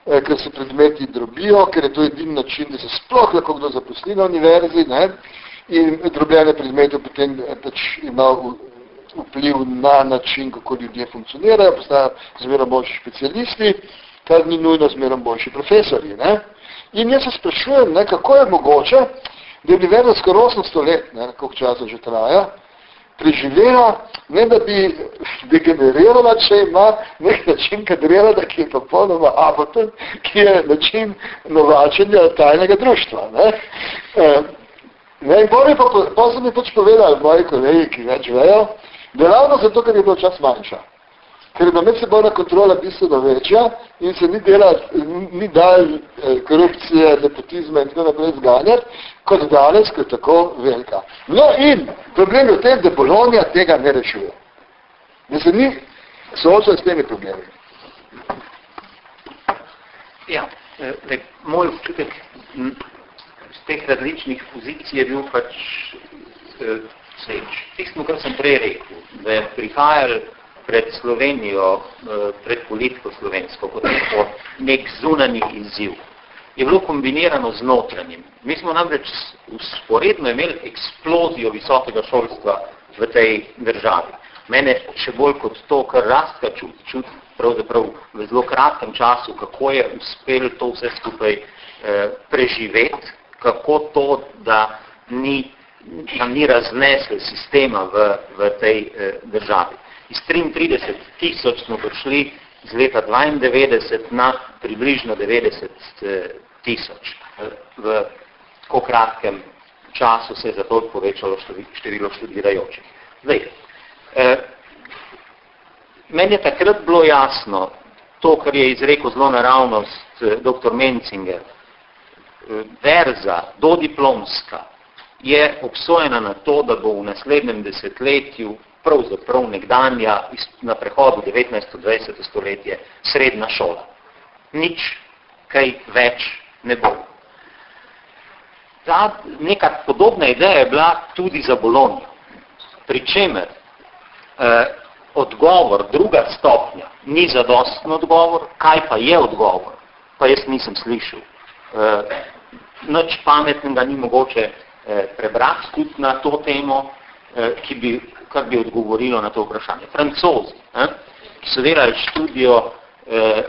ker se predmeti drobijo, ker je to edin način, da se sploh lahko kdo zaposli na univerzi, ne? in drobljene predmete potem eh, pač ima vpliv na način, kako ljudje funkcionirajo, postajajo zmerno boljši specialisti, kar ni nujno zmerno boljši profesori. Ne? In jaz se sprašujem, ne, kako je mogoče, da je univerza skoro 800 let, ne, koliko časa že traja, preživela, ne da bi degenerirala, če ima nek način kadrirala, ki je popolnoma aboten, ki je način novačenja tajnega društva. Ne? E, ne, in bolj pa, pa so mi pač povedali moji kolegi, ki več vejo, da ravno zato, ker je bil čas manjša ker je medsebojna kontrola bistveno večja in se ni, dela, ni dal eh, korupcije, nepotizma in tako naprej zganjati, kot danes, kot tako velika. No in problem je v tem, da Bolonija tega ne rešuje. Da se ni soočen s temi problemi. Ja, eh, moj občutek z teh različnih pozicij je bil pač eh, sleč. Tisto, kar sem prej rekel, da je prihajal pred Slovenijo, eh, pred politiko slovensko, kot neko nek zunanji izziv, je bilo kombinirano z notranjim. Mi smo namreč usporedno imeli eksplozijo visokega šolstva v tej državi. Mene še bolj kot to, kar rastka čut, čut pravzaprav v zelo kratkem času, kako je uspel to vse skupaj eh, preživeti, kako to, da ni, nam ni raznesel sistema v, v tej eh, državi. Iz 33 tisoč smo prišli z leta 92 na približno 90 eh, tisoč. V tako kratkem času se je zato povečalo število študirajočih. Zdaj, eh, meni je takrat bilo jasno, to, kar je izrekel zelo naravnost eh, dr. Menzinger, eh, verza, dodiplomska, je obsojena na to, da bo v naslednjem desetletju pravzaprav nekdanja na prehodu 19-20 stoletje srednja šola. Nič kaj več ne bo. Ta neka podobna ideja je bila tudi za Bolonijo. Pričemer eh, odgovor, druga stopnja, ni zadosten odgovor, kaj pa je odgovor, pa jaz nisem slišal. Eh, nič pametnega ni mogoče eh, prebrati tudi na to temo, eh, ki bi, kar bi odgovorilo na to vprašanje. Francozi, eh, ki so delali študijo eh,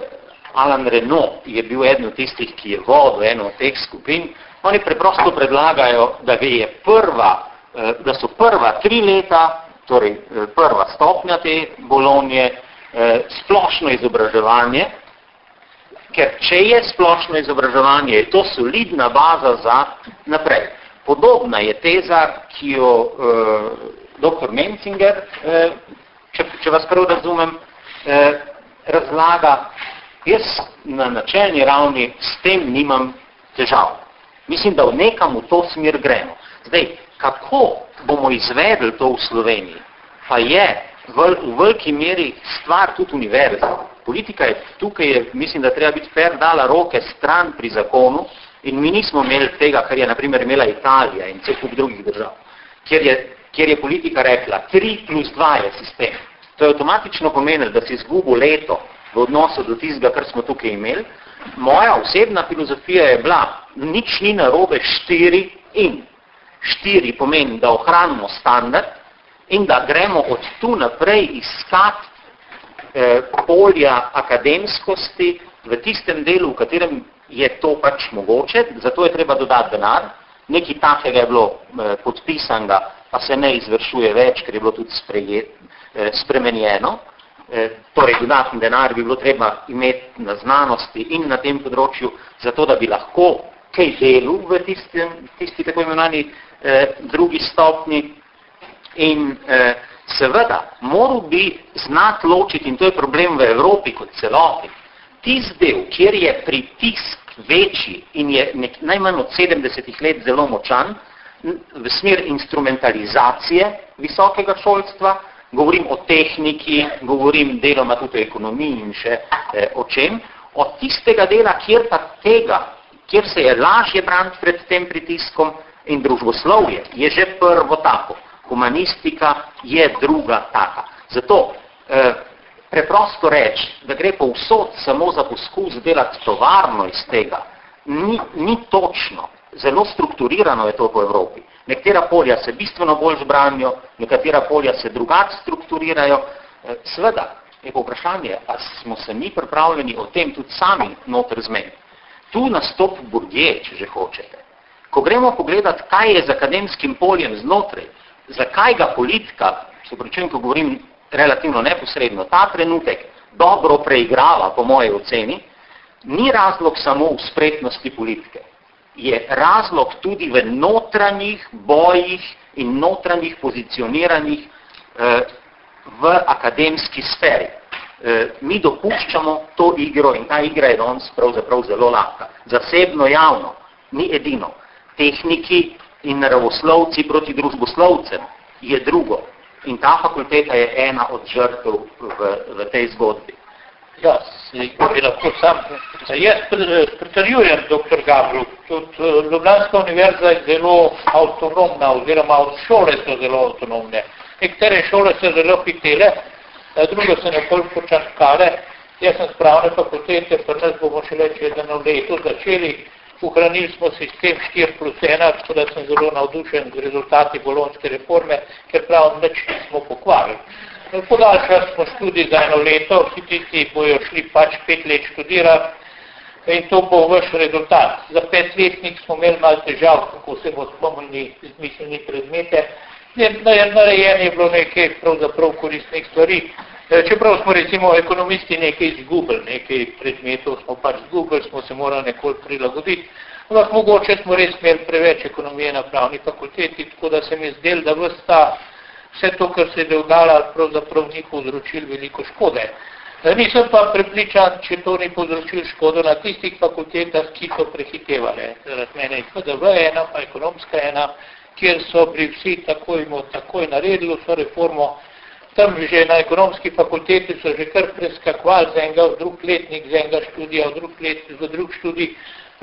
Alan Renault, je bil eden od tistih, ki je vodil eno od teh skupin, Oni preprosto predlagajo, da, je prva, eh, da so prva tri leta, torej eh, prva stopnja te bolonje, eh, splošno izobraževanje, ker če je splošno izobraževanje, je to solidna baza za naprej. Podobna je teza, ki jo eh, dr. Menzinger, eh, če, če vas prav razumem, eh, razlaga, jaz na načelni ravni s tem nimam težav. Mislim, da v nekam v to smer gremo. Zdaj, kako bomo izvedli to v Sloveniji, pa je v, v veliki meri stvar tudi univerze. Politika je tukaj, je, mislim, da treba biti fair, dala roke stran pri zakonu in mi nismo imeli tega, kar je naprimer imela Italija in cel kup drugih držav, kjer je, kjer je politika rekla, 3 plus 2 je sistem. To je avtomatično pomenilo, da si izgubil leto v odnosu do tistega, kar smo tukaj imeli, moja osebna filozofija je bila, nič ni narobe štiri in. Štiri pomeni, da ohranimo standard in da gremo od tu naprej iskati eh, polja akademskosti v tistem delu, v katerem je to pač mogoče, zato je treba dodati denar. Nekaj takega je bilo eh, podpisanga, pa se ne izvršuje več, ker je bilo tudi sprejet, eh, spremenjeno. Eh, torej dodatni denar bi bilo treba imeti na znanosti in na tem področju, zato da bi lahko kaj delu v tisti, tisti tako imenovani eh, drugi stopni in eh, seveda moral bi znati ločiti, in to je problem v Evropi kot celoti, tist del, kjer je pritisk večji in je nek, najmanj od 70 let zelo močan, v smer instrumentalizacije visokega šolstva, govorim o tehniki, govorim deloma tudi o ekonomiji in še eh, o čem, od tistega dela, kjer pa tega, kjer se je lažje braniti pred tem pritiskom in družboslovje, je že prvo tako. Humanistika je druga taka. Zato eh, preprosto reči, da gre pa vsod samo za poskus delati tovarno iz tega, ni, ni točno. Zelo strukturirano je to po Evropi. Nekatera polja se bistveno bolj zbranijo, nekatera polja se drugače strukturirajo. E, sveda, je pa vprašanje, a smo se mi pripravljeni o tem tudi sami noter zmeniti. Tu nastop Bourdieu, če že hočete. Ko gremo pogledati, kaj je z akademskim poljem znotraj, zakaj ga politika, se pričem, ko govorim relativno neposredno, ta trenutek dobro preigrava, po moje oceni, ni razlog samo v spretnosti politike je razlog tudi v notranjih bojih in notranjih pozicioniranjih eh, v akademski sferi. Eh, mi dopuščamo to igro in ta igra je danes pravzaprav zelo lahka. Zasebno javno, ni edino. Tehniki in naravoslovci proti družboslovcem je drugo. In ta fakulteta je ena od žrtev v, v tej zgodbi. Ja, bi lahko sam. Jaz pritrjujem, dr. Gabru, tudi eh, Ljubljanska univerza je zelo avtonomna, oziroma šole so zelo avtonomne. Nekatere šole so zelo hitele, eh, druge so nekoliko počankale. Jaz sem spravne fakultete, pa nas bomo šele čez eno leto začeli. Uhranili smo sistem 4 plus 1, tako da sem zelo navdušen z rezultati bolonske reforme, ker prav nič nismo pokvarili. Podaljšali smo študij za eno leto, vsi tisti bojo šli pač pet let študirati in to bo vaš rezultat. Za petletnik smo imeli malo težav, kako se bo spomnili izmišljeni predmete. Narejen je bilo nekaj pravzaprav koristnih stvari. E, čeprav smo recimo ekonomisti nekaj izgubili, nekaj predmetov smo pač izgubili, smo se morali nekoliko prilagoditi, ampak mogoče smo res imeli preveč ekonomije na pravni fakulteti, tako da se mi je zdel, da vsta vse to, kar se je dogajalo, pravzaprav ni povzročil veliko škode. Nisem pa prepričan, če to ni povzročil škodo na tistih fakultetah, ki so prehitevale. Zaradi mene je FDV ena, pa ekonomska ena, kjer so bili vsi takoj, takoj naredili vso reformo. Tam že na ekonomski fakulteti so že kar preskakovali z enega v drug letnik, z enega študija v drug let, v drug študij,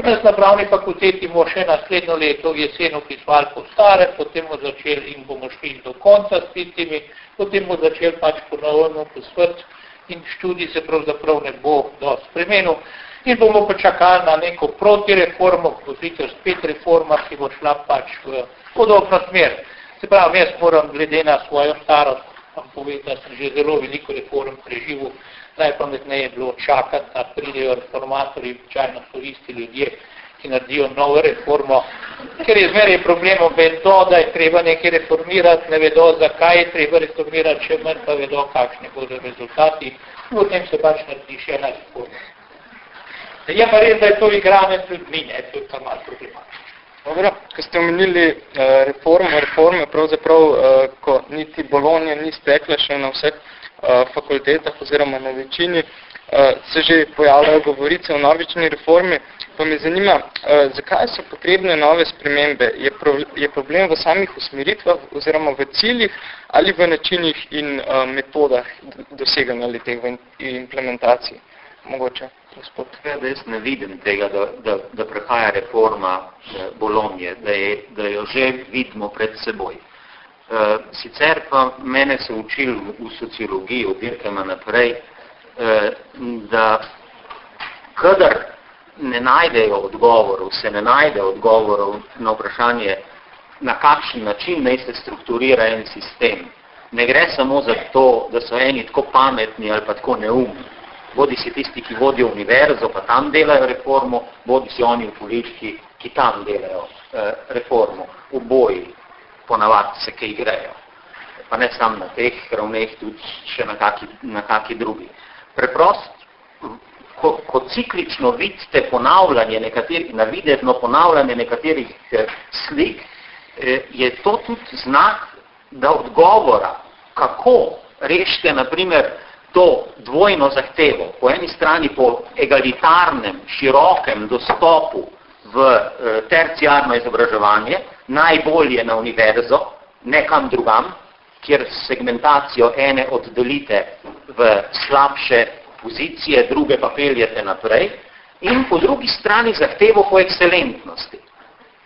Nas na pravni fakulteti bomo še naslednjo leto v jesenu pisvali po stare, potem bomo začeli in bomo šli do konca s tistimi, potem bomo začeli pač ponovno posvrt in študij se pravzaprav ne bo dosti spremenil. In bomo pa čakali na neko protireformo, pozite spet reforma, ki bo šla pač v podobno smer. Se pravi, jaz moram glede na svojo starost, vam povedati, da sem že zelo veliko reform preživel, najpametneje je bilo čakati, da pridejo reformatorji, običajno so isti ljudje, ki naredijo novo reformo, ker je zmeraj problemom vedo, da je treba nekaj reformirati, ne vedo, zakaj je treba reformirati, še manj pa vedo, kakšne bodo rezultati, potem se pač naredi še ena reforma. Je pa res, da je to igrane z ljudmi, ne, to je pa malo problematično. Dobro, ko ste omenili uh, reforme, reforme, pravzaprav, uh, ko niti Bolonija ni stekla še na vseh Eh, fakultetah oziroma na večini eh, se že pojavljajo govorice o novični reformi, pa me zanima, eh, zakaj so potrebne nove spremembe? Je, pro, je problem v samih usmeritvah oziroma v ciljih ali v načinih in metodah doseganja ali teh v implementaciji? Mogoče, gospod. Ja, da jaz ne vidim tega, da, da, da prehaja reforma Bolonije, da, je, da jo že vidimo pred seboj. Eh, sicer pa mene so učili v sociologiji, v dirkama naprej, eh, da kadar ne najdejo odgovorov, se ne najde odgovorov na vprašanje, na kakšen način naj se strukturira en sistem. Ne gre samo za to, da so eni tako pametni ali pa tako neumni. Bodi si tisti, ki vodijo univerzo, pa tam delajo reformo, bodi si oni v politiki, ki tam delajo eh, reformo. V boji ponavadi se kaj grejo. Pa ne samo na teh ravneh, tudi še na kaki, na kaki drugi. Preprost, ko, ko ciklično vidite ponavljanje nekaterih, navidezno ponavljanje nekaterih eh, slik, eh, je to tudi znak, da odgovora, kako rešite, naprimer, to dvojno zahtevo, po eni strani po egalitarnem, širokem dostopu v eh, terciarno izobraževanje, najbolje na univerzo, nekam drugam, kjer segmentacijo ene oddelite v slabše pozicije, druge pa peljete naprej, in po drugi strani zahtevo po ekscelentnosti.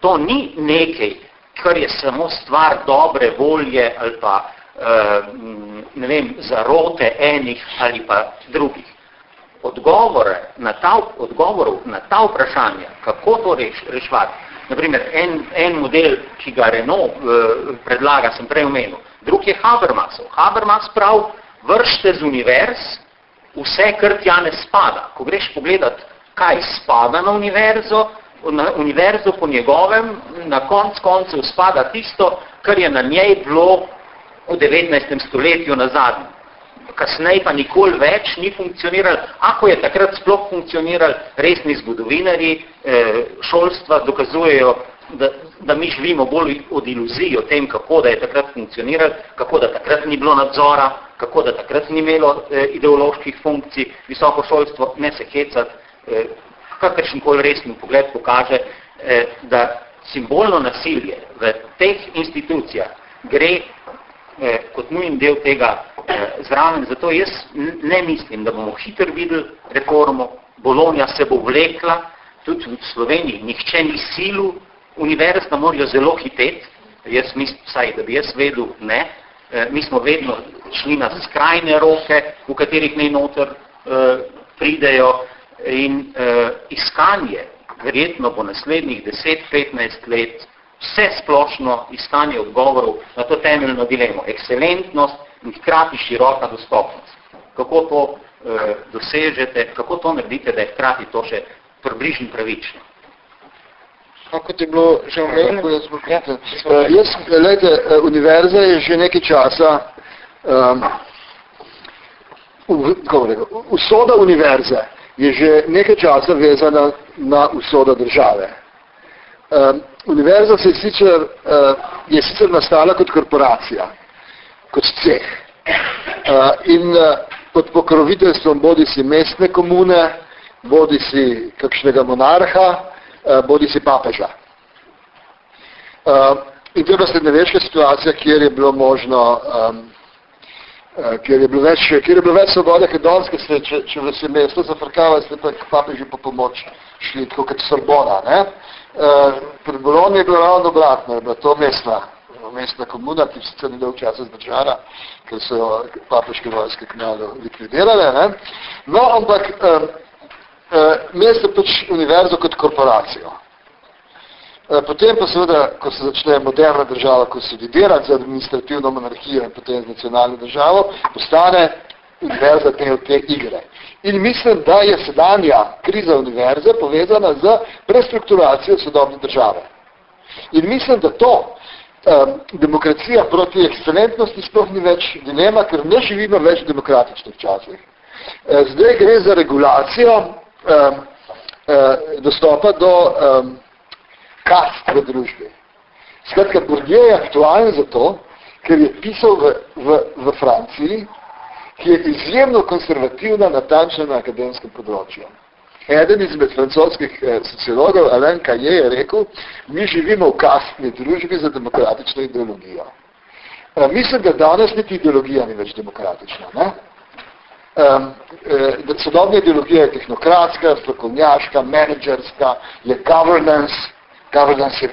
To ni nekaj, kar je samo stvar dobre volje ali pa eh, ne vem, zarote enih ali pa drugih odgovore na ta, odgovorov na ta vprašanja, kako to reš, rešvati. Naprimer, en, en model, ki ga Renault uh, predlaga, sem prej omenil. Drug je Habermasov. Habermas prav vršte z univerz vse, kar tja ne spada. Ko greš pogledat, kaj spada na univerzo, na univerzo po njegovem, na konc koncev spada tisto, kar je na njej bilo v 19. stoletju na zadnjem kasneje pa nikoli več ni funkcioniral. Ako je takrat sploh funkcioniral, resni zgodovinari eh, šolstva dokazujejo, da, da mi živimo bolj od iluzij o tem, kako da je takrat funkcioniral, kako da takrat ni bilo nadzora, kako da takrat ni imelo eh, ideoloških funkcij, visoko šolstvo, ne se hecati, eh, kakršenkoli resni pogled pokaže, eh, da simbolno nasilje v teh institucijah gre eh, kot nujen del tega zraven. Zato jaz ne mislim, da bomo hitro videli reformo, Bolonja se bo vlekla, tudi v Sloveniji nihče ni silu, univerz da morajo zelo hiteti, jaz mislim, vsaj, da bi jaz vedel, ne, eh, mi smo vedno šli na skrajne roke, v katerih ne noter eh, pridejo. In eh, iskanje, verjetno bo naslednjih 10-15 let vse splošno iskanje odgovorov na to temeljno dilemo. Ekscelentnost in hkrati široka dostopnost. Kako to eh, dosežete, kako to naredite, da je hkrati to še približno pravično? Kako ti je bilo že omenjeno? Jaz, ja. uh, jaz, lejte, univerza je že nekaj časa um, usoda univerze je že nekaj časa vezana na usodo države. Um, univerza se je sicer, uh, je sicer nastala kot korporacija, kot ceh. Uh, in uh, pod pokroviteljstvom bodi si mestne komune, bodi si kakšnega monarha, uh, bodi si papeža. Uh, in to je bila srednjeveška situacija, kjer je bilo možno um, Eh, kjer je bilo več, kjer je bilo več svobode, ker danes, ker se, če, če je mesto zafrkava, ste pa papeži po pomoč šli, tako kot Sorbona. Ne? Uh, pred Bologni je bilo ravno obratno, je bila to mestna, mestna komuna, ki sicer ni dolg časa zdržana, ker so papeške vojske knjalo likvidirale. Ne? No, ampak uh, uh, mesto pač univerzo kot korporacijo. Potem pa seveda, ko se začne moderna država konsolidirati z administrativno monarhijo in potem z nacionalno državo, postane univerza del te igre. In mislim, da je sedanja kriza univerze povezana z prestrukturacijo sodobne države. In mislim, da to um, demokracija proti ekscelentnosti sploh ni več dilema, ker ne živimo več v demokratičnih časih. Uh, zdaj gre za regulacijo um, uh, dostopa do um, kast v družbi. Skratka, Bourdieu je aktualen zato, ker je pisal v, v, v Franciji, ki je izjemno konservativna, natančna na akademskem področju. Eden izmed francoskih eh, sociologov, Alain Caillé, je rekel, mi živimo v kastni družbi za demokratično ideologijo. E, mislim, da danes niti ideologija ni več demokratična. Ne? Um, e, sodobna ideologija je tehnokratska, strokovnjaška, menedžerska, je governance, governance je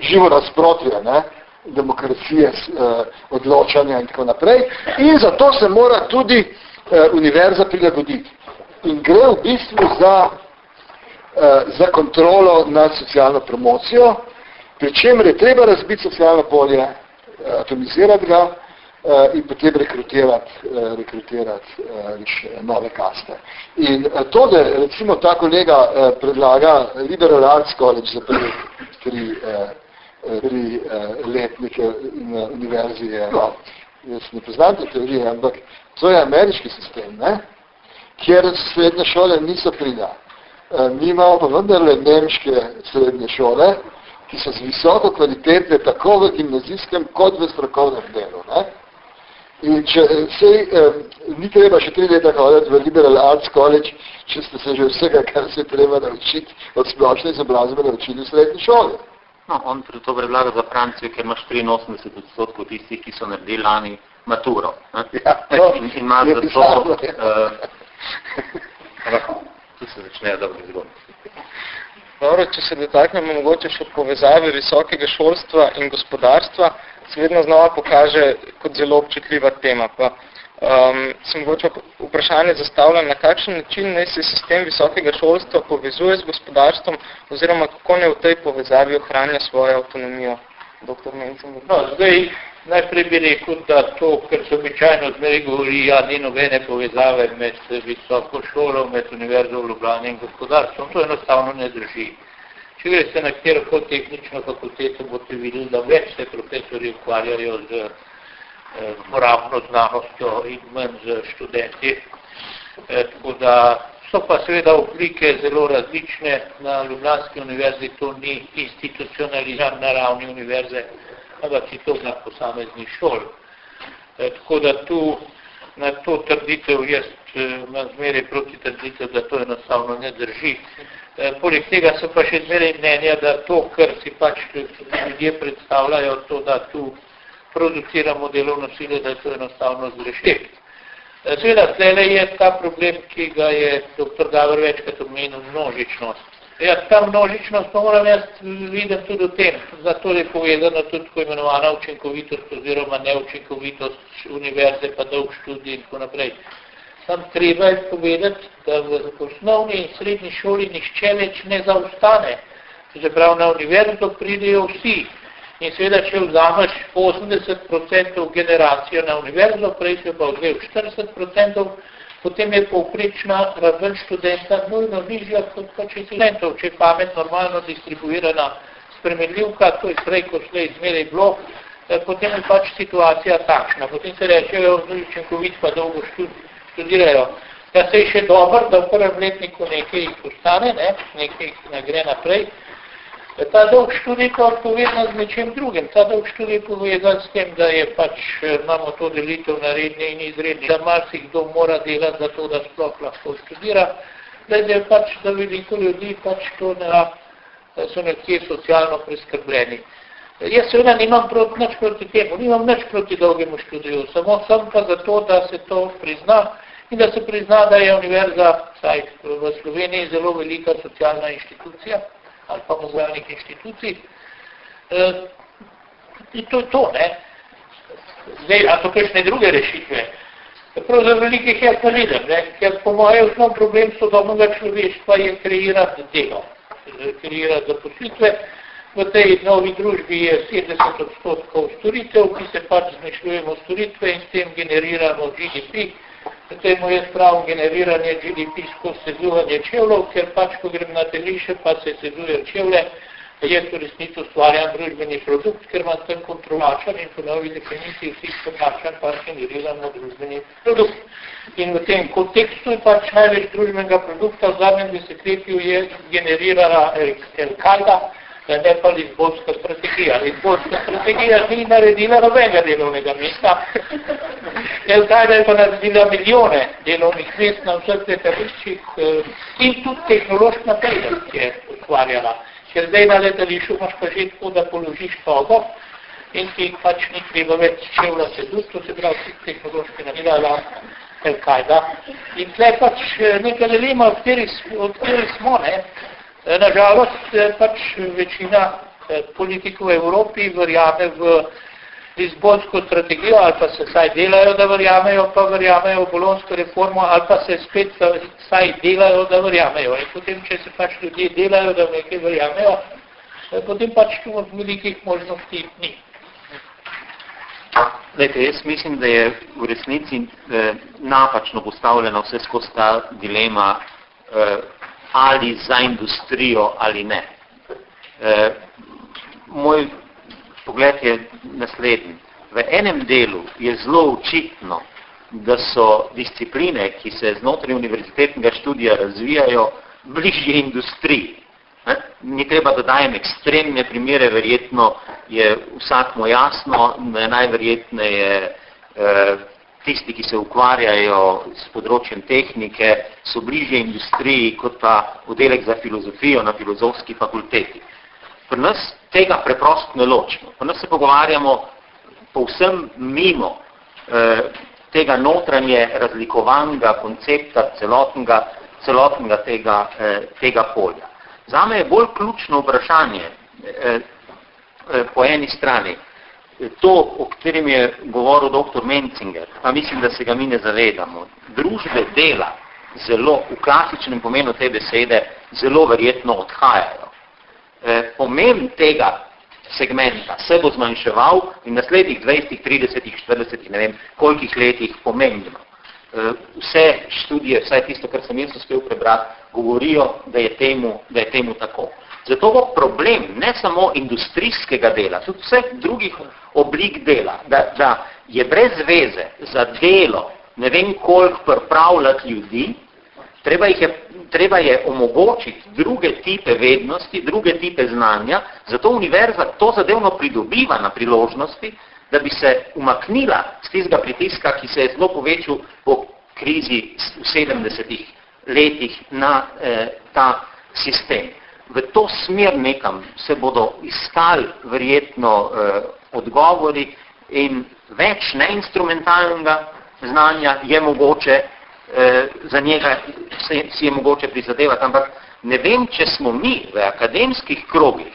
živo nasprotje, ne? Demokracije, eh, odločanja in tako naprej. In zato se mora tudi eh, univerza prilagoditi. In gre v bistvu za, eh, za kontrolo nad socialno promocijo, pri čemer je treba razbiti socialno polje, atomizirati ga, in potem rekrutirati, rekrutirati nove kaste. In to, da recimo ta kolega predlaga Liberal Arts College za prvi tri, tri uh, letnike na univerzi, je, no, jaz ne poznam te teorije, ampak to je ameriški sistem, ne? kjer srednje šole niso prida. Uh, mi imamo pa vendarle nemške srednje šole, ki so z visoko kvalitetne tako v gimnazijskem kot v strokovnem delu. Ne? In če sej, eh, ni treba še tri leta hoditi v Liberal Arts College, če ste se že vsega, kar se treba naučiti od splošne izobrazbe naučili v srednji šoli. No, on to predlaga za Francijo, ker imaš 83 odstotkov tistih, ki so naredili lani maturo. Ja, to, in, in ima za to, uh, tu se začnejo dobri zgodbi. Dobro, če se dotaknemo mogoče še povezave visokega šolstva in gospodarstva, se vedno znova pokaže kot zelo občutljiva tema. Pa, um, sem mogoče vprašanje zastavljam, na kakšen način naj se sistem visokega šolstva povezuje z gospodarstvom oziroma kako ne v tej povezavi ohranja svojo avtonomijo, doktor Mencem? No, zdaj, najprej bi rekel, da to, kar se običajno zmeri govori, ja, ni nobene povezave med visoko šolo, med univerzo v Ljubljani in gospodarstvom, to enostavno ne drži. Če greste na katero kot tehnično fakulteto, boste videli, da več se profesori ukvarjajo z moralno znanostjo in manj z študenti. Eh, tako da so pa seveda oblike zelo različne. Na Ljubljanski univerzi to ni institucionaliziran na ravni univerze, ampak je to na posameznih šol. Eh, tako da tu na to trditev jaz eh, imam zmeraj proti trditev, da to enostavno ne drži. Eh, poleg tega so pa še zmeraj mnenja, da to, kar si pač ljudje predstavljajo, to, da tu produciramo delovno sile, da je to enostavno zgrešiti. Eh, seveda, tlele je ta problem, ki ga je dr. Gavr večkrat omenil, množičnost. Ja, ta množičnost pa moram jaz videti tudi v tem. Zato je povedano tudi tako imenovana učinkovitost oziroma neučinkovitost univerze, pa dolg študij in tako naprej. Sam treba je povedati, da v osnovni in srednji šoli nišče več ne zaostane pravi, na univerzo pridejo vsi. In seveda, če vzameš 80% generacijo na univerzo, prej se pa odvejo 40%, potem je povprečna raven študenta nujno nižja kot pa če študentov. Če je pamet normalno distribuirana spremenljivka, to je prej, ko šle izmeraj bilo, eh, potem je pač situacija takšna. Potem se rečejo, da učinkovit pa dolgo študirajo. Da se je še dobro, da v prvem letniku nekaj jih ostane, ne? nekaj ne gre naprej, Ta dolg študij pa odpovedno z nečem drugim. Ta dolg študij povezan s tem, da je pač, eh, imamo to delitev na redne in izredne, da marsi kdo mora delati za to, da sploh lahko študira, da je pač, da veliko ljudi pač to ne, da so nekje socialno preskrbljeni. Jaz seveda nimam proti, nič proti temu, nimam nič proti dolgemu študiju, samo sem pa zato, da se to prizna in da se prizna, da je univerza, saj v Sloveniji, zelo velika socialna inštitucija, ali pa muzealnih inštitucij. E, in to je to, ne. Zdaj, a to kakšne druge rešitve? Prav za velikih jaz pa vidim, ne, ker po moje osnov problem sodobnega človeštva je kreirati delo, kreirati zaposlitve. V tej novi družbi je 70 odstotkov storitev, ki se pač zmišljujemo storitve in s tem generiramo GDP, temu je spravo generiranje GDP skozi sezuvanje čevljev, ker pač, ko grem na teliše, pa se sezujejo čevlje, jaz v resnici ustvarjam družbeni produkt, ker imam tam kontrolačan in po novi definiciji vsih kontrolačan pa generiramo družbeni produkt. In v tem kontekstu je pač največ družbenega produkta v zadnjem desetletju je generirala El-Kaida, ne pa Lizbonska strategija. Lizbonska strategija ni naredila nobenega delovnega mesta. El-Qaeda je pa naredila milijone delovnih mest na vseh letališčih eh, in tudi tehnološki napredek je ustvarjala. Ker zdaj na letališču imaš pa že tako, da položiš togo in ti pač ni treba več čevla sedut, to se pravi vsi tehnološki naredila El-Qaeda. In tle pač nekaj dilema, od kateri smo, ne, nažalost, eh, pač večina eh, politikov v Evropi verjame v Lizbonsko strategijo, ali pa se saj delajo, da verjamejo, pa verjamejo v bolonsko reformo, ali pa se spet saj delajo, da verjamejo. In potem, če se pač ljudje delajo, da nekaj verjamejo, potem pač tu velikih možnosti ni. Lejte, jaz mislim, da je v resnici eh, napačno postavljena vse skozi ta dilema eh, ali za industrijo ali ne. E, moj pogled je naslednji. V enem delu je zelo očitno, da so discipline, ki se znotraj univerzitetnega študija razvijajo, bližje industriji. Ne? Ni treba, da dajem ekstremne primere, verjetno je vsakmo jasno, da je najverjetneje eh, tisti, ki se ukvarjajo s področjem tehnike, so bližje industriji kot pa oddelek za filozofijo na filozofski fakulteti. Pri nas tega preprosto ne ločimo. Pri nas se pogovarjamo povsem mimo eh, tega notranje razlikovanega koncepta celotnega, celotnega tega, eh, tega polja. Zame je bolj ključno vprašanje eh, eh, po eni strani, to, o katerem je govoril dr. Menzinger, pa mislim, da se ga mi ne zavedamo, družbe dela zelo, v klasičnem pomenu te besede, zelo verjetno odhajajo. E, pomen tega segmenta se bo zmanjševal in naslednjih 20, 30, 40, ne vem, kolikih letih pomembno. E, vse študije, vsaj tisto, kar sem jaz uspel prebrati, govorijo, da je temu, da je temu tako. Zato bo problem ne samo industrijskega dela, tudi vseh drugih oblik dela, da, da je brez veze za delo ne vem koliko pripravljati ljudi, treba, jih je, treba je omogočiti druge tipe vednosti, druge tipe znanja, zato univerza to zadevno pridobiva na priložnosti, da bi se umaknila z tistega pritiska, ki se je zelo povečil po krizi v 70 letih na eh, ta sistem v to smer nekam se bodo iskali verjetno eh, odgovori in več neinstrumentalnega znanja je mogoče, eh, za njega se, si je mogoče prizadevati, ampak ne vem, če smo mi v akademskih krogih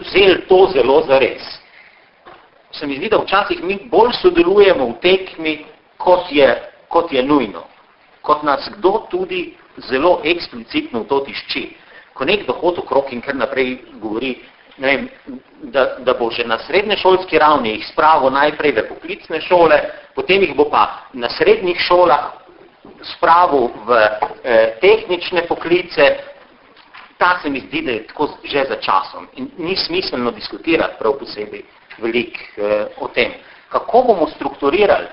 vzeli to zelo zares. Se mi zdi, da včasih mi bolj sodelujemo v tekmi, kot je, kot je nujno, kot nas kdo tudi zelo eksplicitno v to tišči ko nek dohod okrog in kar naprej govori, ne vem, da, da bo že na srednješolski ravni jih spravo najprej v poklicne šole, potem jih bo pa na srednjih šolah spravo v eh, tehnične poklice, ta se mi zdi, da je tako že za časom. In ni smiselno diskutirati prav posebej velik eh, o tem. Kako bomo strukturirali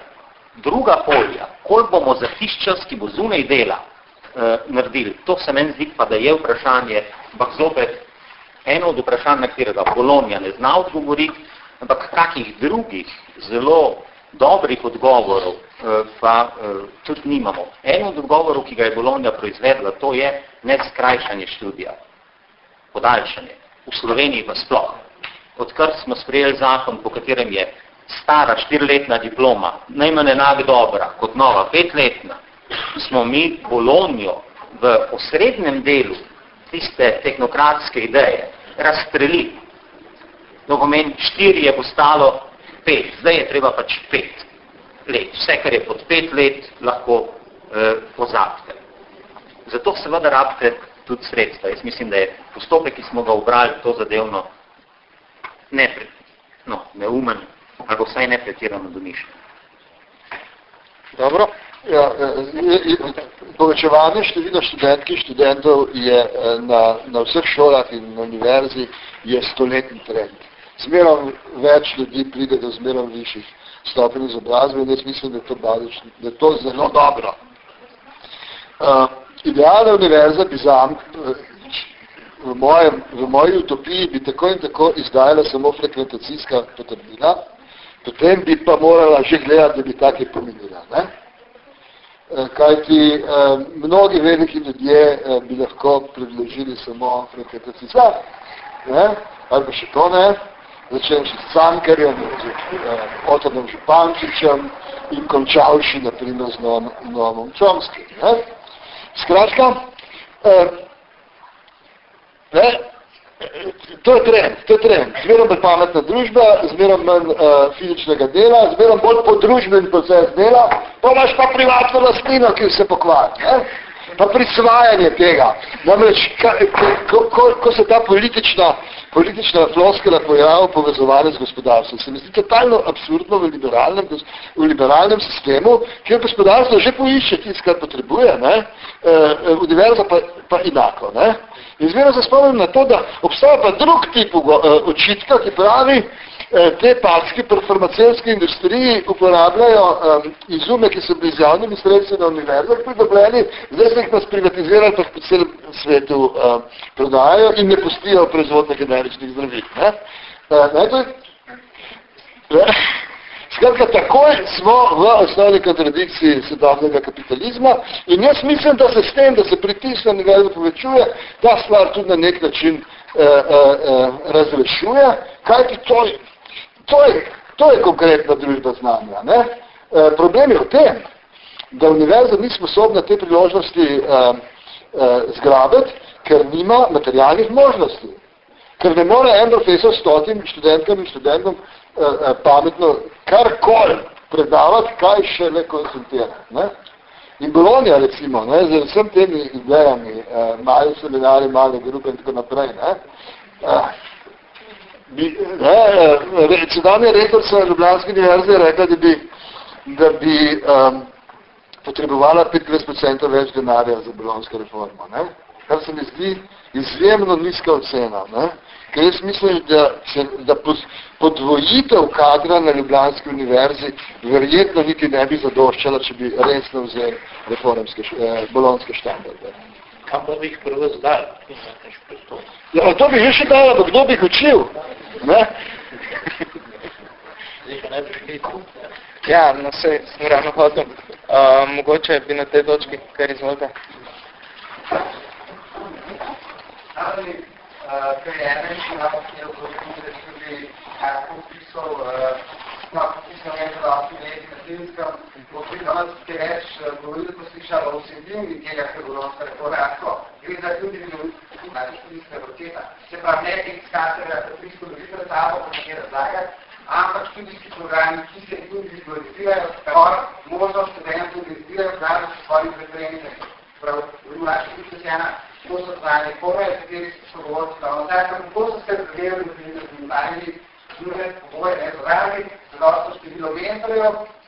druga polja, koliko bomo za tiš čas, ki bo zunaj dela, naredili. To se meni zdi pa, da je vprašanje, ampak zopet eno od vprašanj, na katerega Bolonija ne zna odgovoriti, ampak kakih drugih zelo dobrih odgovorov eh, pa eh, tudi nimamo. En od odgovorov, ki ga je Bolonija proizvedla, to je ne skrajšanje študija, podaljšanje. V Sloveniji pa sploh. Odkar smo sprejeli zakon, po katerem je stara štiriletna diploma, najmanj enak dobra kot nova petletna, smo mi Bolonijo v osrednjem delu tiste tehnokratske ideje razstrelili. To pomeni, štiri je postalo pet, zdaj je treba pač pet let. Vse, kar je pod pet let, lahko eh, pozabite. Zato seveda rabite tudi sredstva. Jaz mislim, da je postopek, ki smo ga obrali, to zadevno nepre, no, neumen, ali vsaj nepretirano domišljeno. Dobro. Ja, eh, povečevanje števila študentki študentov je eh, na, na vseh šolah in na univerzi je stoletni trend. Zmerom več ljudi pride do zmerom višjih stopenj izobrazbe in jaz mislim, da je to, balič, da je to zelo dobro. Uh, idealna univerza bi zam, v, mojem, v moji utopiji bi tako in tako izdajala samo frekventacijska potrdila, potem bi pa morala že gledati, da bi take pomenila. Ne? Eh, kajti eh, mnogi veliki ljudje eh, bi lahko predložili samo ne? ali pa še to ne, začel še s Cankerjem, z Otonom Župančičem in končal še naprimer z Novom Čomskim. Ne? Skratka, ne, To je trend, to je trend. Zmerom bolj pametna družba, zmerom manj uh, fizičnega dela, zmerom bolj podružben proces dela, pa imaš pa privatno lastnino, ki vse pokvari. Ne? Pa prisvajanje tega. Namreč, ko, ko, ko se ta politična, politična floskela pojava povezovanje z gospodarstvom, se mi zdi totalno absurdno v liberalnem, v liberalnem sistemu, kjer gospodarstvo že poišče tisto, kar potrebuje, ne? Uh, univerza pa, pa enako. Ne? In zmerno se spomnim na to, da obstaja pa drug tip uh, očitka, ki pravi, uh, te patski farmacijske industriji uporabljajo um, izume, ki so bili z javnimi sredstvi na univerzah pridobljeni, zdaj se jih nas privatizirali, pa po celem svetu uh, prodajajo in ne pustijo proizvodne generičnih zdravil. Ne? Uh, ne, to je, ne? Skratka, takoj smo v osnovni kontradikciji sodobnega kapitalizma in jaz mislim, da se s tem, da se pritisk na nivelju povečuje, ta stvar tudi na nek način eh, eh, eh, razrešuje, kajti to je, to je, to je konkretna družba znanja. Ne? Eh, problem je v tem, da univerza ni sposobna te priložnosti eh, eh, zgrabiti, ker nima materialnih možnosti. Ker ne more en profesor stotim študentkam in študentom Eh, eh, pametno karkoli predavati, kaj še le konsultirati. Ne? In Bolonija, recimo, ne, z vsem temi idejami, eh, mali seminari, male grupe in tako naprej, ne, eh, bi, ne, sedanje rektorca Ljubljanske univerze rekla, da bi, da bi um, potrebovala 25% več denarja za bolonsko reformo, ne, kar se mi zdi izjemno nizka ocena. Ne. Ker jaz mislim, da, se, da podvojitev kadra na Ljubljanski univerzi verjetno niti ne bi zadoščala, če bi resno vzeli reformske, eh, bolonske štandarde. Kam bi jih prvo zdali? Ja, to bi že še dala, kdo bi jih učil? Ne? Ja, no se, sem ravno hotel. Uh, mogoče bi na tej točki, kar izvolite. Ali kaj je ena in šla, ki je v tudi podpisal, no, podpisal nekaj dosti let na filmskem, podpisal ti reč, govorili smo slišali o vsebini tega, kar bo lonska reforma, gre za ljudi, ki so na študijska roketa, se pravi ne teh skaterja, prisko dobiti razstavo, pa nekaj razlagati, ampak študijski programi, ki se individualizirajo, skor možnost študentov individualizirajo, pravi s svojim preferencami. Prav, v naši študijski ena to so znanje forme, kateri so govorci, da vam tako, kako so se preverili, da so znali druge pogoje, ne zravi, zadosto število mentorjev,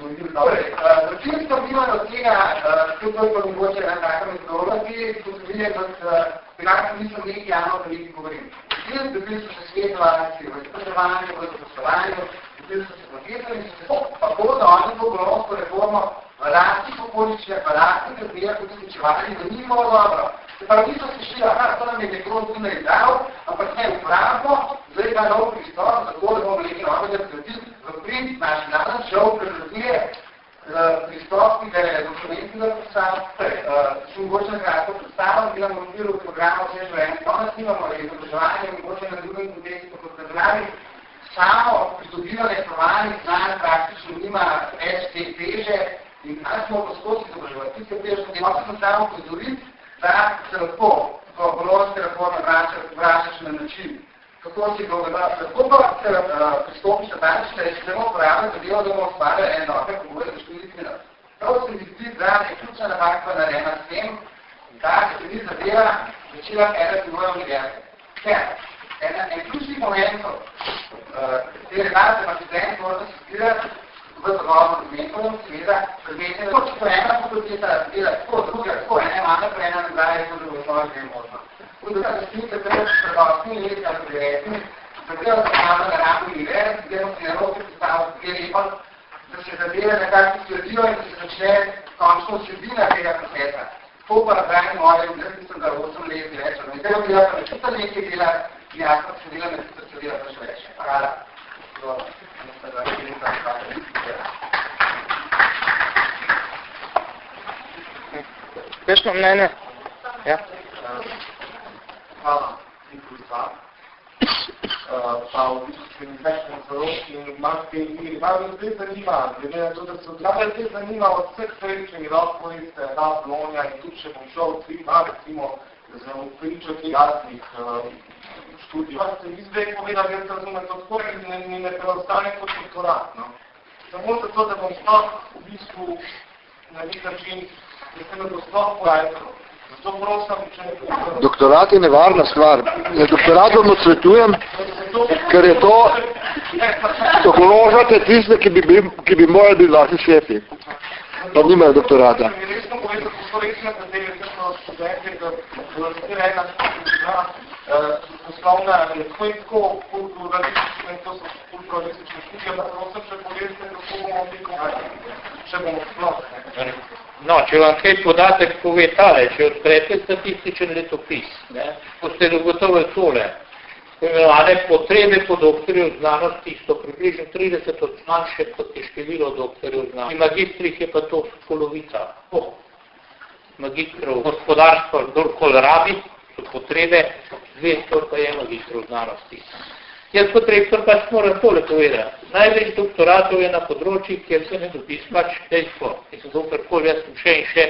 ne vidi v resno, ampak ne vidi tako. Ta je informacija študijskega procesa. Pravi, nima, nima je še marketingski program, 12 predmetov za prvi letni, naši s tem študija se dokazal kot preživet, potem čim dobiti, potem potrebno. Tu ima predvere, da se gremo v danes tudi ne, da so pač. Večinsko bivajo od tega, tudi to je pa mogoče ena taka metodologi, ko se vidje, kot finančno nisem neki javno veliki govorim. Večinsko dobili so se svetovali, v izobraževanju, v zaposlovanju, so se so se pa bo, da oni bo bolonsko reformo v lastnih okoličnjah, v lastnih razmerah uresničevali, da ni bilo dobro. Se pravi, niso se šli, aha, to nam je nekdo tu naredal, ampak ne upravno, zdaj ta nov pristop, tako da bomo nekaj novega zgradili, v prid naš danes šel prezentuje pristop, ki ga je dokumentnega predstavlja, še mogoče na kratko predstavljam, bila v okviru programa vse življenje, danes imamo izobraževanje, mogoče na drugem kontekstu kot državi, samo pridobivanje formalnih znanj praktično nima več te teže in kaj smo poskozi izobraževati. Tiste teže smo imamo samo pozoriti, da se lahko ko bolonske reforme vračaš na način, kako si ga vgledati. Lahko pa se uh, pristopiš na danes, da je samo pravno zadevo, da bomo ustvarjali eno nove pogoje za študijski nas. Prav se mi zdi, da je ključna napaka narejena s tem, da se mi zadeva začela ena pogoja univerze. Ker ena, en ključnih momentov, uh, te relacije na študent mora da se skirati v dogovoru z mentorom, seveda, predmetje, tako, če to ena fakulteta dela tako, druga, tako, ena mana, pa ena nagrada, je to drugo, to je možno. Tudi da se svi, da treba predostni leti ali da treba se malo na ramu univerz, da se ne roke predstaviti, kjer je pa, da se zadeve nekako sledijo in da se začne končno vsebina tega procesa. To pa napravim moje, jaz mislim, da 8 let več. In tega bi jaz načuta nekaj dela, in jasno se dela, ne se dela pa še več. Hvala. Kakšno mnenje? Ja. Hvala, Nikolita. Pa v bistvu se mi več na zelo in imam te igri. Malo me zdaj zanima, glede na to, da se odrame zdaj zanima od vseh stvari, če mi lahko poveste, da Bolonja in tudi če bom šel v tri, dva, recimo, da sem pričo teh jasnih študij. Pa ste vi zdaj povedali, jaz razumem to tako in ne, ne, ne preostane kot doktorat. No? Samo zato, da bom sploh v bistvu na nek način, da se me to sploh pojavilo. Zato prosim, če ne Doktorat je nevarna stvar. Doktorat vam odsvetujem, ker je to, ko ložate tiste, ki bi, bi, ki bi morali biti vaši šefi. Pa nimajo doktorata. Mi resno povedal, ko so resne zadeve, ker so študenti, da bo ena poslovna, tako, kulturalistične, in to so kulturalistične študije, da prosim, če poveste, kako bomo oblikovali, če bomo sploh. No, če vam kaj podatek pove tale, če odprete statističen letopis, ne, boste dogotovili tole, imenovane potrebe po doktorju znanosti so približno 30 od manjše kot je število doktorjev znanosti. In magistrih je pa to polovica. Oh, magistrov gospodarstva, kdorkoli rabi, so potrebe, 200 pa je magistrov znanosti. Jaz kot rektor pač moram tole povedati. Največ doktoratov je na področjih, kjer se ne dobi pač dejstvo. Mislim, doktorkoli, jaz sem še in še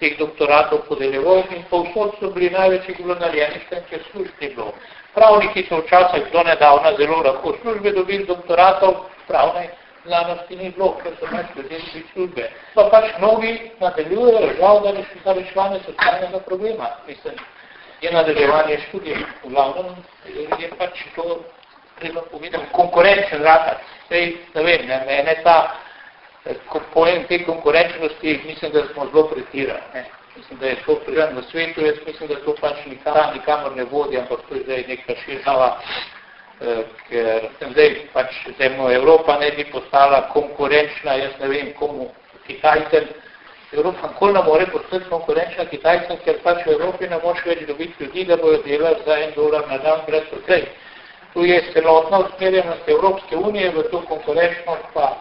teh doktoratov podeljeval in povsod so bili največji bilo naljeni, ker služb ni bilo. Pravniki so včasih do nedavna zelo lahko službe dobili doktoratov, pravne znanosti ni bilo, ker so pač ljudje dobili službe. Pa pač mnogi nadaljujejo, žal, da ne so reševanje socialnega problema. Mislim, je nadaljevanje študije. V glavnem je pač to treba povedati, konkurenčen ratati. Sej, ne vem, ne, mene ta, ko pojem te konkurenčnosti, mislim, da smo zelo pretirali. Ne. Mislim, da je to priran v svetu, jaz mislim, da to pač nikam, nikamor ne vodi, ampak to je zdaj neka širnava, eh, ker sem zdaj pač zemno Evropa ne bi postala konkurenčna, jaz ne vem komu, Kitajcem, Evropa nikoli ne more postati konkurenčna Kitajcem, ker pač v Evropi ne moš več dobiti ljudi, da bojo delali za en dolar na dan brez odkej. Tu je celotna usmerjenost Evropske unije v to konkurenčnost pa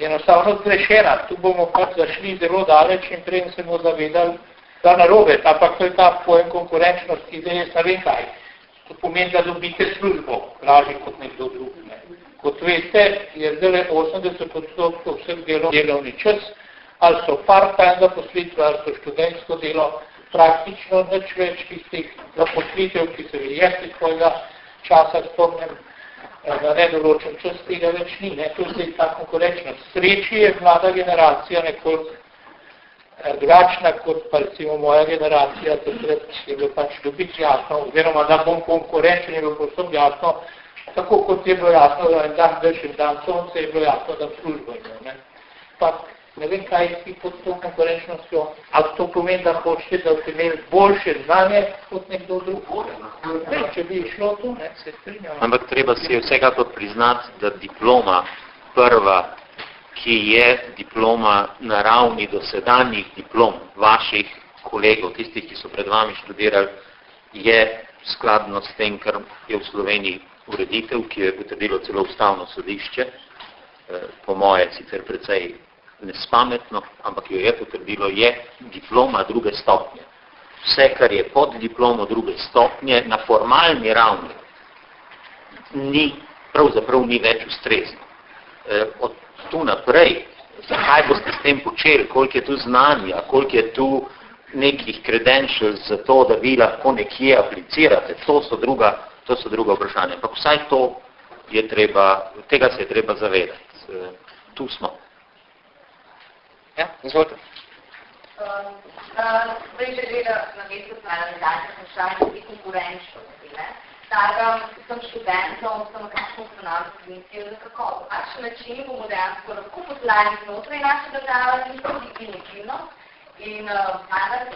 enostavno zgrešena. Tu bomo pač zašli zelo daleč in prej se bomo zavedali, da narobe, ampak to je ta pojem konkurenčnost, ki zdaj jaz ne vem kaj. To pomeni, da dobite službo, lažje kot nekdo drug. Ne. Kot veste, je zdaj 80 odstotkov vseh delov delovni čas, ali so part-time zaposlitve, ali so študentsko delo, praktično nič več tistih zaposlitev, ki se jaz iz svojega časa spomnim, eh, na nedoločen čas tega več ni. Ne? To je zdaj ta konkurenčnost. Sreči je mlada generacija nekoliko Eh, drugačna kot pa recimo moja generacija, takrat je bilo pač dobiti jasno, oziroma da bom konkurenčen, je bilo posem jasno, tako kot je bilo jasno, da en dan več in dan sonce, je bilo jasno, da službo imel. Ne. Pa ne vem, kaj si pod to konkurenčnostjo, ali to pomeni, da hočete, da bi imeli boljše znanje kot nekdo drug. Ne, če bi šlo to, ne, se strinjamo. Ampak treba si vsekakor priznati, da diploma prva ki je diploma na ravni dosedanjih diplom vaših kolegov, tistih, ki so pred vami študirali, je skladno s tem, kar je v Sloveniji ureditev, ki jo je potrdilo celo ustavno sodišče, eh, po moje sicer precej nespametno, ampak jo je potrdilo, je diploma druge stopnje. Vse, kar je pod diplomo druge stopnje, na formalni ravni, ni, pravzaprav ni več ustrezno. Eh, od tu naprej, kaj boste s tem počeli, koliko je tu znanja, koliko je tu nekih credentials za to, da vi lahko nekje aplicirate, to so druga, to so druga vprašanja. Ampak vsaj to je treba, tega se je treba zavedati. Tu smo. Ja, izvolite. Um, uh, Zdaj, že gleda na mesto finalizacije, vprašanje, ki konkurenčnosti, ne? predstavljam vsem študentom, vsem kakšnim stanovnim komisijo, da kako, v kakšen način bomo dejansko lahko poslali znotraj naše države in tudi inovativno in uh,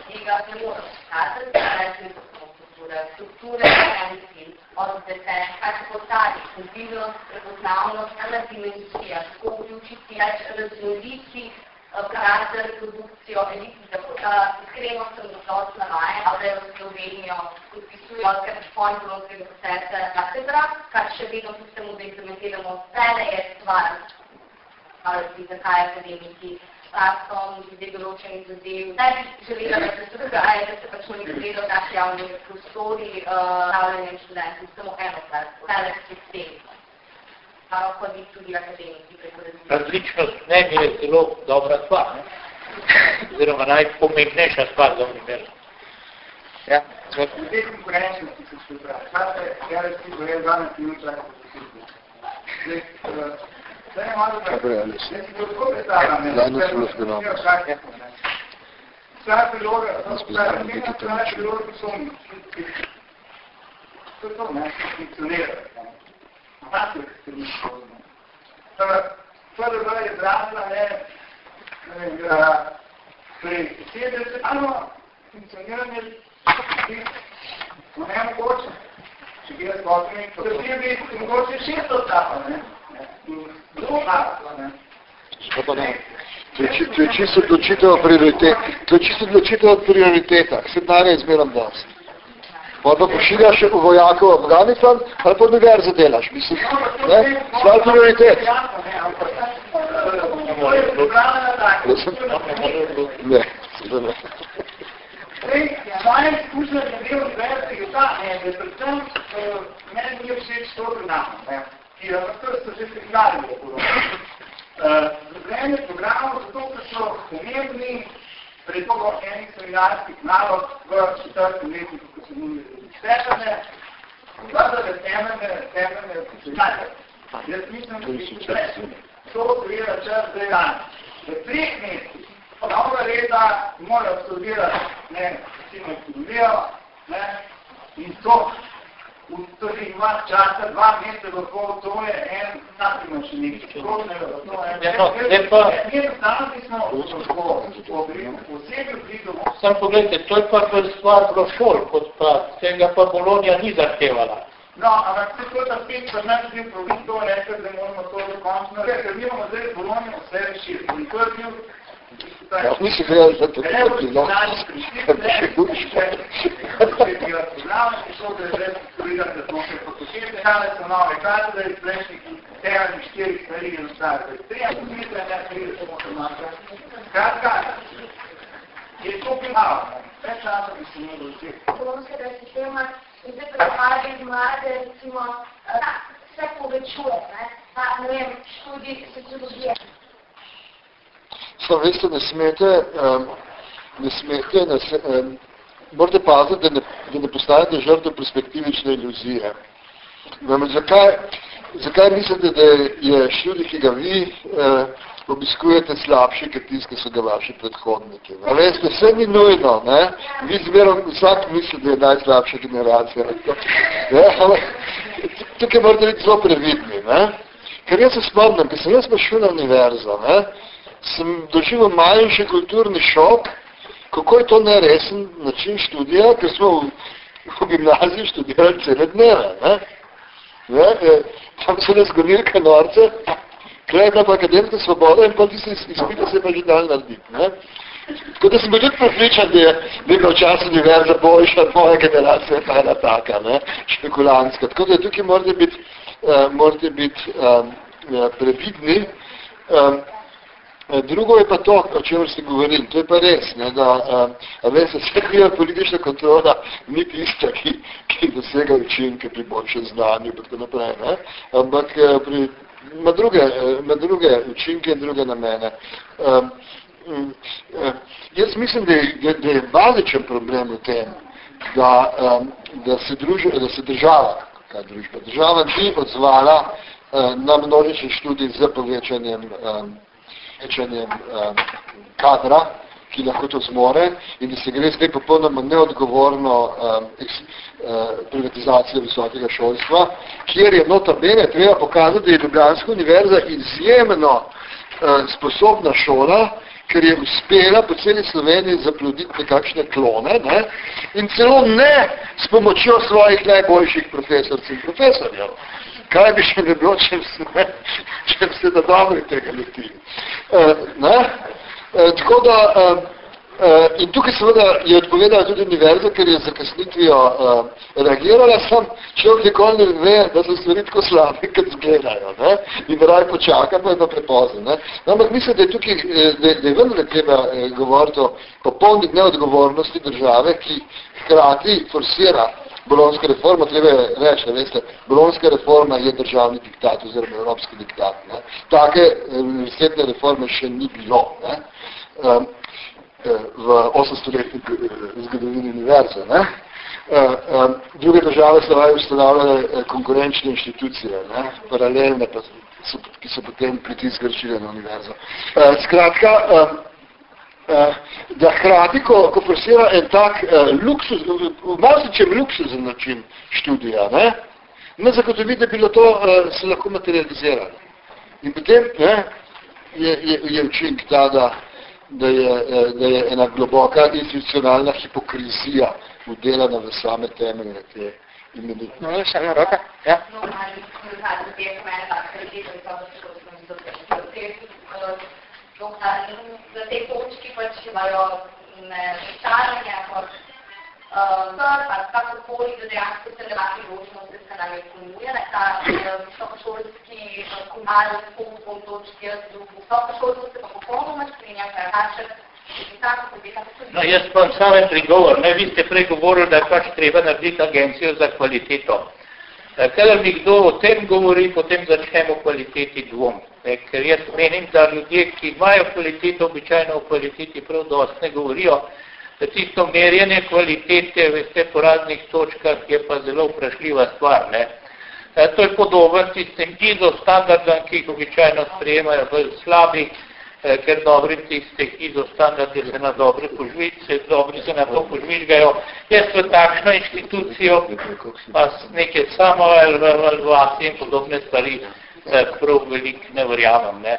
tega ne moramo skazati, da je tudi strukture, strukture, eni cilj, od zdete, kaj se postavi, mobilnost, prepoznavnost, ena dimenzija, kako vključiti več raznoliki karakter, produkcijo, veliki, tako da iskreno sem dosti navajen, da je v Slovenijo podpisujo kar point blonskega procesa katedra, kar še vedno pustimo, da implementiramo vse, je stvar, ali zakaj akademiki praksom, glede določenih zadev. Ne bi želela, da se to dogaja, da se pač ne gledo tak javni prostori, stavljanjem študentov, samo eno stvar, vse sistem. Različnost mnenja je zelo dobra stvar, ne? oziroma najpomembnejša stvar za univerzo. Ja, teh konkurenčnosti se še. Kaj se, ja, res ti govoril, danes minut čaka po posebno. Zdaj, zdaj je malo tako, zdaj si to tako predstavljam, ne? Zadnjo celo zgodom. Vsa priloga, vsa priloga, ki so to je to, ne, funkcionira. Je ekstremično. Prva je zrasla, ne, pri 70, ano, funkcioniranje, ne mogoče, če bi jaz gotovi, to bi bi mogoče šesto tapa, ne, zelo narasla, ne. To je čisto odločitev o prioritetah. To je čisto odločitev o prioritetah. Se dane je zmeram dosti. Pa pa pošiljaš vojakov v Afganistan, ali pa univerze delaš, mislim, ne? Stvar prioritet. Ne, ne. Moja izkušnja je bil univerzi je ta, ne, da predvsem meni ni všeč to programa, ki je to so že signali v podobno. Zbranje programov, zato, ker so pomembni, predlogo enih seminarskih nalog v četrtem letu, ko se mu stepene, vladale temeljne, temeljne seminarje. Jaz mislim, da bi se prešli. To seveda čas dve dani. V treh mesecih novega leta mora absolvirati, ne, recimo ekonomijo, ne, in to torej ima časa dva meseca do pol, to je en še nekaj čerodnega, to je en, Sam pogledajte, to je pa bolj stvar bilo šol, kot pa tega pa Bolonija ni zahtevala. No, ampak se to ta pet, pa ne bi problem to rekel, da moramo to dokončno reči, ker mi imamo zdaj Bolonijo vse rešili. In to je bil Ja, mislim, da je za to tudi bilo. Je to primalo, več časa bi se imelo vse. Bolonskega sistema in zdaj predvajanje mlade, recimo, se povečuje, ne? pa, ne vem, študij sociologije. Samo veste, ne smete, um, ne smete, ne se, um, morate paziti, da ne, da ne postanete žrtve perspektivične iluzije. Namreč, zakaj, zakaj mislite, da je študij, ki ga vi uh, obiskujete slabši, kot tist, ki so ga vaši predhodniki. A veste, vse ni nujno, ne? Vi zmerom, vsak misli, da je najslabša generacija. Ne? Tukaj morate biti zelo previdni, ne? Ker jaz se spomnim, ker sem jaz prišel na univerzo, ne? Sem doživel manjši kulturni šok, kako je to neresen način študija, ker smo v, v gimnaziji študirali cele dneve. Ne? Ne? E, tam so nas gonilke norce, Tukaj je pa akademska svoboda in ti se izpita se pa že dal narediti. Ne? Tako da sem bil tudi pripričan, da je nekaj časa univerza boljša od moje generacije, pa ena taka, ne? špekulanska. Tako da tukaj morate biti, uh, morate biti um, previdni. Um, Drugo je pa to, o čem ste govorili, to je pa res, ne, da a veste, vse kriva politična kontrola ni tista, ki, ki dosega učinke pri boljšem znanju, pa tako naprej, ne, ampak pri ima druge, ima druge učinke in druge namene. Um, um, jaz mislim, da je, da je bazičen problem v tem, da, um, da, se druž, da se država, kaj družba, država ni odzvala um, na množični študij z povečanjem, um, povečanjem um, kadra, ki lahko to zmore. In da se gre zdaj popolnoma neodgovorno um, eks, uh, privatizacijo visokega šolstva, kjer je nota bene treba pokazati, da je Ljubljanska univerza izjemno uh, sposobna šola, ker je uspela po celi Sloveniji zaploditi nekakšne klone ne? in celo ne s pomočjo svojih najboljših profesorcev in profesorjev. Kaj bi še ne bilo, če se, če se da dobro tega letili. Uh, ne? Eh, tako da, uh, uh, in tukaj seveda je odpovedala tudi univerza, ker je zakasnitvijo uh, reagirala, sam človek nikoli ne ve, da so stvari tako slabe, kot zgledajo, ne? in raj počaka, pa je pa prepozno. Ne? No, ampak mislim, da je tukaj, da, da je vendar treba eh, govoriti o popolni neodgovornosti države, ki hkrati forsira Bolonska reforma, treba je reči, veste, Bolonska reforma je državni diktat oziroma evropski diktat. Ne? Take universitetne reforme še ni bilo. Ne? Um, v 800-letni zgodovini univerze. Ne? Um, druge države so ustanavljale konkurenčne inštitucije, ne? paralelne, pa so, ki so potem pritisk vršile na univerzo. Skratka, da hkrati, ko, ko forsira en tak luksuz, v marsičem luksuzen način študija, ne, ne zagotovi, da bilo to se lahko materializiralo. In potem ne, je, je, je učink ta, da, da, je, da je ena globoka institucionalna hipokrizija vdelana v same temelje te imeni. No, še ena roka. Ja. No, ali, za te točki pač imajo večaranje, kot sr, ali kakokoli, da dejansko se levaki ročnost, da se nam je ponuje, ta visokošolski komal, pol točki, jaz drug visokošolsko se pa popolnoma strinjam, kaj račer, No, jaz pa samo prigovor. Ne, vi ste prej govorili, da je pač treba narediti agencijo za kvaliteto. Kadar mi kdo o tem govori, potem začnemo kvaliteti dvom. Ne, ker jaz menim, da ljudje, ki imajo kvaliteto, običajno o kvaliteti prav dost ne govorijo, da tisto merjenje kvalitete, veste, po raznih točkah je pa zelo vprašljiva stvar. Ne. E, to je podoben tistem ISO standardom, ki jih običajno sprejemajo v slabih, e, ker dobri tiste ISO standardi se na dobre požvice, dobri se na to požvižgajo. Jaz v takšno inštitucijo, pa neke samo evaluacije in podobne stvari, prav veliko ne verjamem. Ne.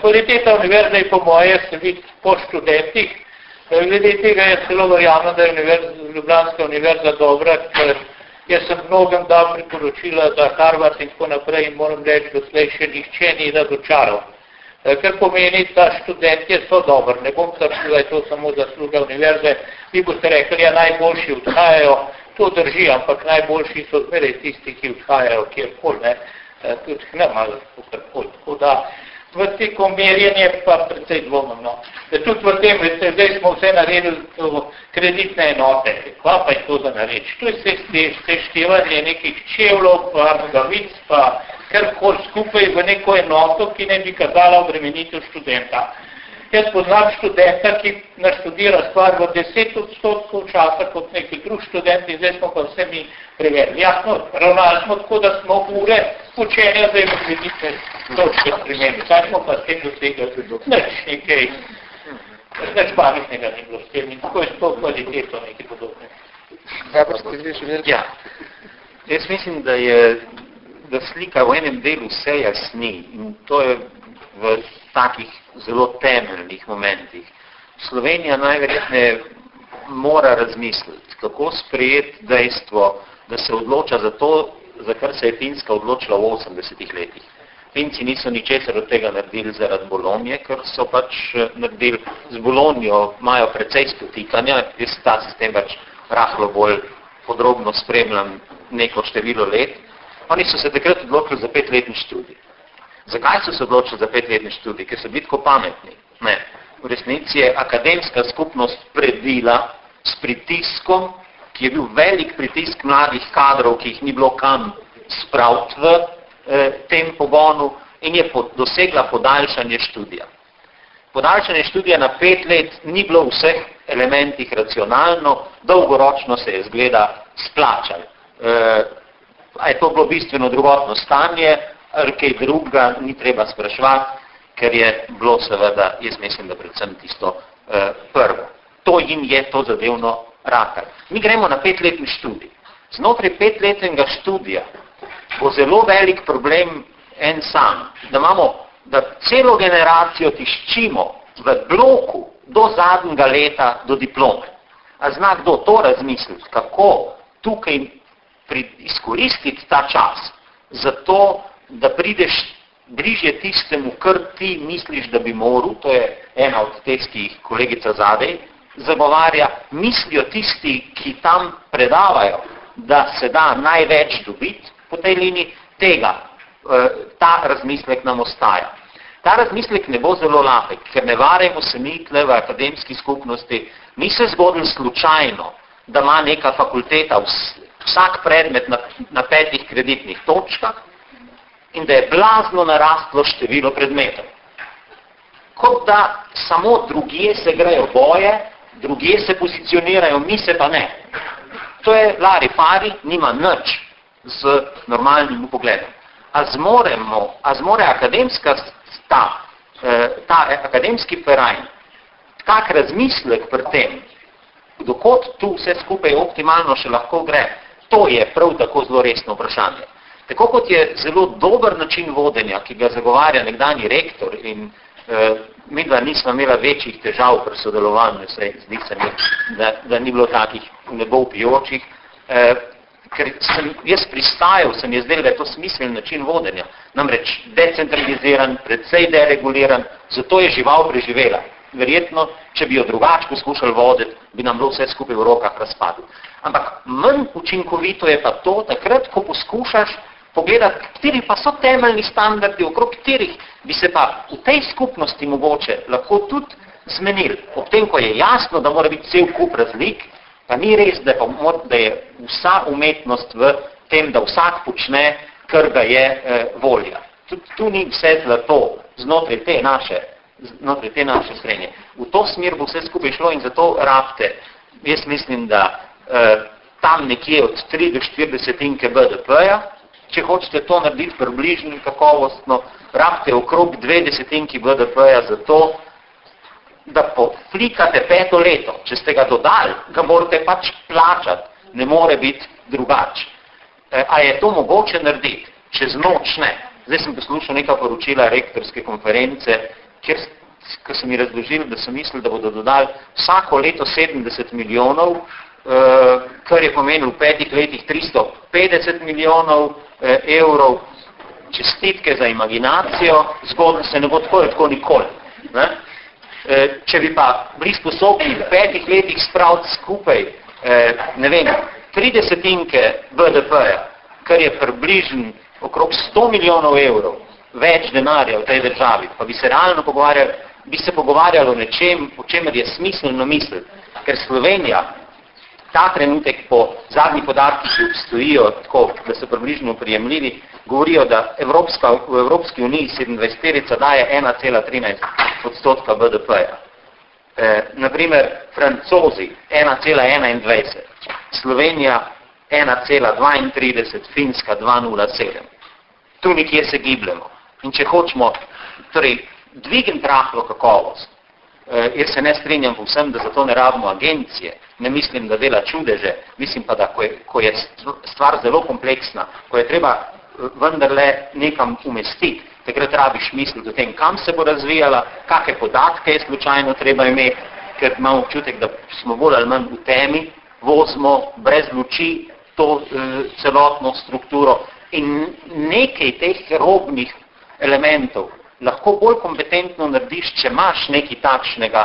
Kvaliteta univerze je po moje se vidi po študentih. Glede tega je celo verjamem, da je univerza, Ljubljanska univerza dobra, ker jaz sem mnogem dal priporočila za Harvard in tako naprej in moram reči, da slej še nihče ni razočaral. Ker pomeni, da študentje so dobri. Ne bom trdil, da je to samo zasluga univerze. Vi boste rekli, ja, najboljši odhajajo. To drži, ampak najboljši so zmeraj tisti, ki odhajajo kjerkoli. Ne. Eh, tudi ne malo kakorkoli. Tako da v teko merjenje pa precej dvomno. No. Da tudi v tem, veste, zdaj smo vse naredili kreditne enote. Kva pa je to za nareč? To je vse seštevanje nekih čevlov, pa nogavic, pa karkoli skupaj v neko enoto, ki ne bi kazala obremenitev študenta. Jaz poznam študenta, ki naštudira stvar v 10 odstotkov časa kot neki drug študent in zdaj smo pa vse mi preverili. Jasno, ravnali smo tako, da smo ure učenja za obremenitve točke spremenili. Kaj smo pa s tem dosegali? Nič nekaj, nič pametnega ni bilo s tem in tako je to kvaliteto nekaj podobne. Ja. Jaz mislim, da je da slika v enem delu vse jasni in to je v takih zelo temeljnih momentih. Slovenija najverjetne mora razmisliti, kako sprejeti dejstvo, da se odloča za to, za kar se je Finska odločila v 80 letih. Finci niso ničesar od tega naredili zaradi Bolonje, ker so pač eh, naredili z Bolonjo, imajo precej spotikanja, jaz ta sistem pač rahlo bolj podrobno spremljam neko število let, oni so se takrat odločili za petletni študij. Zakaj so se odločili za petletni študij? Ker so bili tako pametni. Ne. V resnici je akademska skupnost predila s pritiskom, ki je bil velik pritisk mladih kadrov, ki jih ni bilo kam spraviti v eh, tem pogonu in je pod, dosegla podaljšanje študija. Podaljšanje študija na pet let ni bilo v vseh elementih racionalno, dolgoročno se je zgleda splačal. Eh, a je to bilo bistveno drugotno stanje, ali kaj drugega ni treba spraševati, ker je bilo seveda, jaz mislim, da predvsem tisto eh, prvo. To jim je to zadevno rakar. Mi gremo na petletni študij. Znotraj petletnega študija bo zelo velik problem en sam, da imamo, da celo generacijo tiščimo v bloku do zadnjega leta do diplome. A zna kdo to razmisliti, kako tukaj pri, izkoristiti ta čas za to, da prideš bližje tistemu, kar ti misliš, da bi moral, to je ena od teh, ki jih kolegica zadej zagovarja, mislijo tisti, ki tam predavajo, da se da največ dobiti po tej liniji, tega, eh, ta razmislek nam ostaja. Ta razmislek ne bo zelo lahek, ker ne varjamo se mi tle v akademski skupnosti, ni se zgodil slučajno, da ima neka fakulteta vsak predmet na, na petih kreditnih točkah in da je blazno narastlo število predmetov. Kot da samo drugje se grejo boje, drugje se pozicionirajo, mi se pa ne. To je Lari Fari, nima nič z normalnim pogledom. A zmoremo, a zmore akademska ta, eh, ta akademski ferajn, kak razmislek pri tem, dokot tu vse skupaj optimalno še lahko gre, To je prav tako zelo resno vprašanje. Tako kot je zelo dober način vodenja, ki ga zagovarja nekdani rektor in eh, mi dva nismo imela večjih težav pri sodelovanju, se zdi se mi, da, da ni bilo takih nebo pijočih, eh, ker sem jaz pristajal, sem jaz del, da je to smiseln način vodenja, namreč decentraliziran, predvsej dereguliran, zato je žival preživela. Verjetno, če bi jo drugače poskušali voditi, bi nam bilo vse skupaj v rokah razpadlo. Ampak manj učinkovito je pa to, takrat, ko poskušaš pogledati, kateri pa so temeljni standardi, okrog katerih bi se pa v tej skupnosti mogoče lahko tudi zmenili. Ob tem, ko je jasno, da mora biti cel kup razlik, pa ni res, da pa, da je vsa umetnost v tem, da vsak počne, kar ga je eh, volja. Tudi tu ni vse zlato znotraj te naše znotraj te naše srednje. V to smer bo vse skupaj šlo in zato rabte, jaz mislim, da Eh, tam nekje od 3 do 4 desetinke BDP-ja. Če hočete to narediti približno in kakovostno, rabite okrog 2 desetinki BDP-ja za to, da poflikate peto leto. Če ste ga dodali, ga morate pač plačati. Ne more biti drugače. E, a je to mogoče narediti? Čez noč ne. Zdaj sem poslušal neka poročila rektorske konference, kjer ko so mi razložili, da so mislili, da bodo dodali vsako leto 70 milijonov kar je pomenil v petih letih 350 milijonov eh, evrov, čestitke za imaginacijo, zgodno se ne bo tako, tako nikoli. Ne? Eh, če bi pa bili sposobni v petih letih spraviti skupaj, ne vem, 30 BDP-ja, kar je približen okrog 100 milijonov evrov več denarja v tej državi, pa bi se realno pogovarjali, bi se pogovarjali o nečem, o čemer je smiselno misliti. Ker Slovenija ta trenutek po zadnjih podatkih, ki obstojijo, tako, da so približno prijemljivi, govorijo, da Evropska, v Evropski uniji 27-terica daje 1,13 odstotka BDP-ja. E, naprimer, Francozi 1,21, Slovenija 1,32, Finska 2,07. Tu nekje se gibljamo. In če hočemo, torej, dvigem trahlo kakovost, e, jaz se ne strinjam povsem, da zato ne rabimo agencije, ne mislim, da dela čudeže, mislim pa, da ko je, ko je stvar zelo kompleksna, ko je treba vendarle nekam umestiti, takrat rabiš misliti o tem, kam se bo razvijala, kakšne podatke je slučajno treba imeti, ker imamo občutek, da smo bolj ali manj v temi, vozimo brez luči to e, celotno strukturo. In nekaj teh robnih elementov lahko bolj kompetentno narediš, če imaš nekaj takšnega,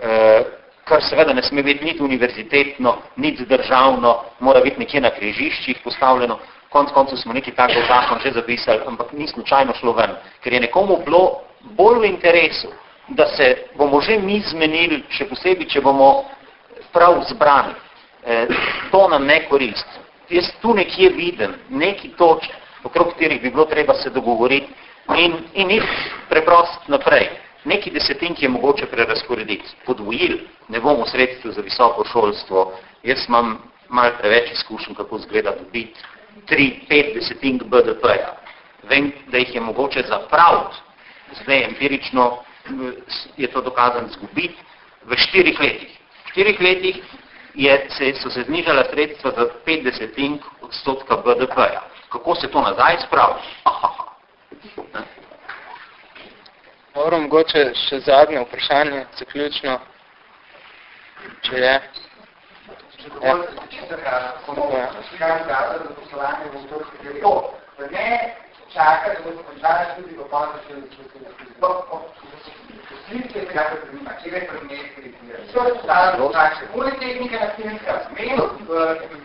e, kar seveda ne sme biti niti univerzitetno, niti državno, mora biti nekje na križiščih postavljeno, konc koncu smo neki tako zakon že zapisali, ampak ni slučajno šlo ven, ker je nekomu bilo bolj v interesu, da se bomo že mi zmenili, še posebej, če bomo prav zbrani. E, to nam ne korist. Jaz tu nekje vidim neki točk, okrog katerih bi bilo treba se dogovoriti in, in iti preprost naprej. Neki desetink je mogoče prerasporediti. Podvojil, ne bomo sredstvo za visoko šolstvo. Jaz imam malo preveč izkušen, kako zgleda dobiti 3-5 desetink BDP-ja. Vem, da jih je mogoče zapraviti, zdaj empirično je to dokazan zgubiti, v štirih letih. V štirih letih je, se, so se znižala sredstva za 5 desetink odstotka BDP-ja. Kako se to nazaj spravi? Dobro, mogoče še zadnje vprašanje, zaključno, če je. Ja. Ne čaka, da bo končala tudi do konca še Slike je kako zanima, če gre predmeti, so stalo takšne. Politehnike na Slovenska zmenu,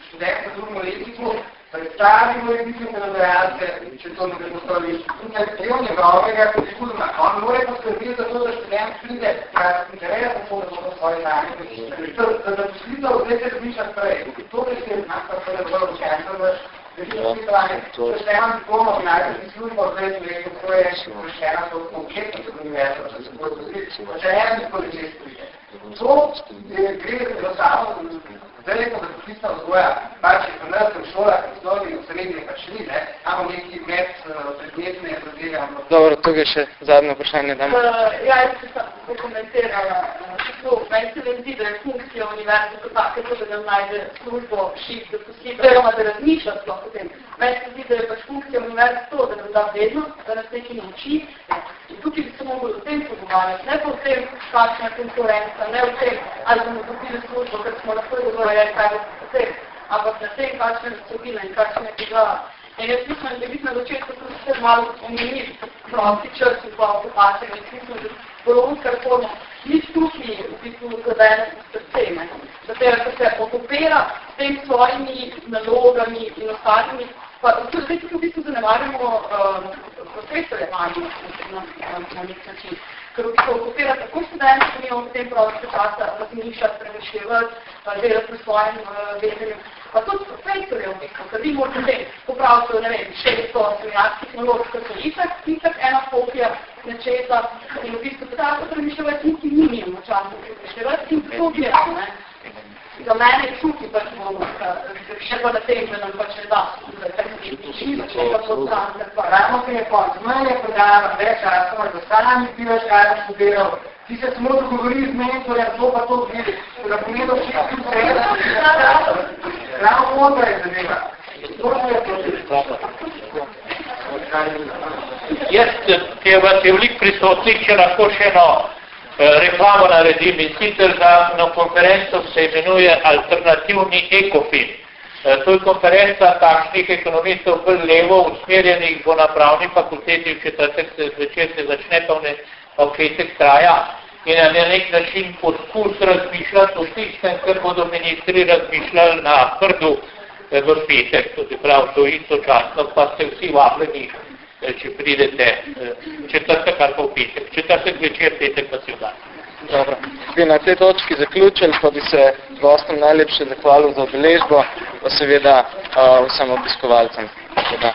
študent na drugom letniku, predstavimo resnične delodajalce, če to ne postavili, in na del njegovega kurikuluma. On mora poskrbiti za to, da študent pride, kar se interesa, tako da bo svoje znanje. Da da poslitev zdaj se razmišlja prej. To, da se nas pa prve bolj učenstvo, Ja, to je. Če imam diplomo v najbolj službo, zdaj sem rekel, ko je še vprašena to konkretno za univerzo, da se bo zgoditi, če eno nikoli že sprije. To gre za samo Zdaj lepo, da poklicna vzgoja, pač je pri nas v šolah, v osnovni in srednji pač ni, ne, imamo neki med predmetne zadeve, ampak... Dobro, tukaj še zadnje vprašanje dam. Uh, ja, jaz se sem pokomentirala, uh, meni se ne zdi, da je funkcija univerze kot tako, da nam najde službo šit, da posli, oziroma da razmišlja sploh o tem. Meni se zdi, da je pač funkcija univerze to, da nam da vednost, da nas nekaj nauči. In tukaj bi se mogli o tem pogovarjati, ne pa o tem, kakšna je konkurenca, ne o tem, ali bomo dobili službo, ker smo lahko je kaj vse, ampak na tem, kakšne vsebine in kakšne je bila. In jaz mislim, da biti na začetku tudi se malo omeniti prosti in pa opačenje. Jaz mislim, da bolonska reforma ni tukaj v bistvu zadajena s sisteme. Zato, ker se okupira s tem svojimi nalogami in ostalimi, pa tudi zdaj v bistvu zanemarjamo um, profesore manj na, na, na nek način ker v bistvu okupira tako študent, ki imamo potem prosto časa razmišljati, premišljevati, delati pri svojem uh, vedenju. Pa tudi profesorje v bistvu, ker vi morate zdaj popraviti, ne vem, 600 seminarskih nalog, ker so itak, itak ena kopija nečesa in v bistvu tako premišljevati, niti ni imamo časa premišljevati in to gledamo, ne za mene čuti pač bomo, še pa na tem, da nam pač ne da, da je tako čisto, če pa so tam, pa ravno se je konc. Mene je prodala več časa, da sami bivaš, kaj je študiral, ti se samo dogovori z mentorjem, to pa to vidi, da pomeni, da vsi ti sreda, ravno onda je zanima. Jaz, ki vas je veliko prisotnih, če lahko še eno Eh, reklamo naredim in sicer za na konferenco se imenuje Alternativni ekofin. Eh, to je konferenca takšnih ekonomistov bolj levo usmerjenih bo na pravni fakulteti v četrtek se zvečer se začne pa v petek traja in na nek način poskus razmišljati o tistem, kar bodo ministri razmišljali na prdu eh, v petek, je prav, to istočasno, pa ste vsi vabljeni Eh, če pridete eh, četrtek ali pa v petek. Četrtek večer, petek pa se. Dobro. Bi na tej točki zaključili, pa bi se gostom najlepše zahvalil za obeležbo, pa seveda uh, vsem obiskovalcem. Hvala.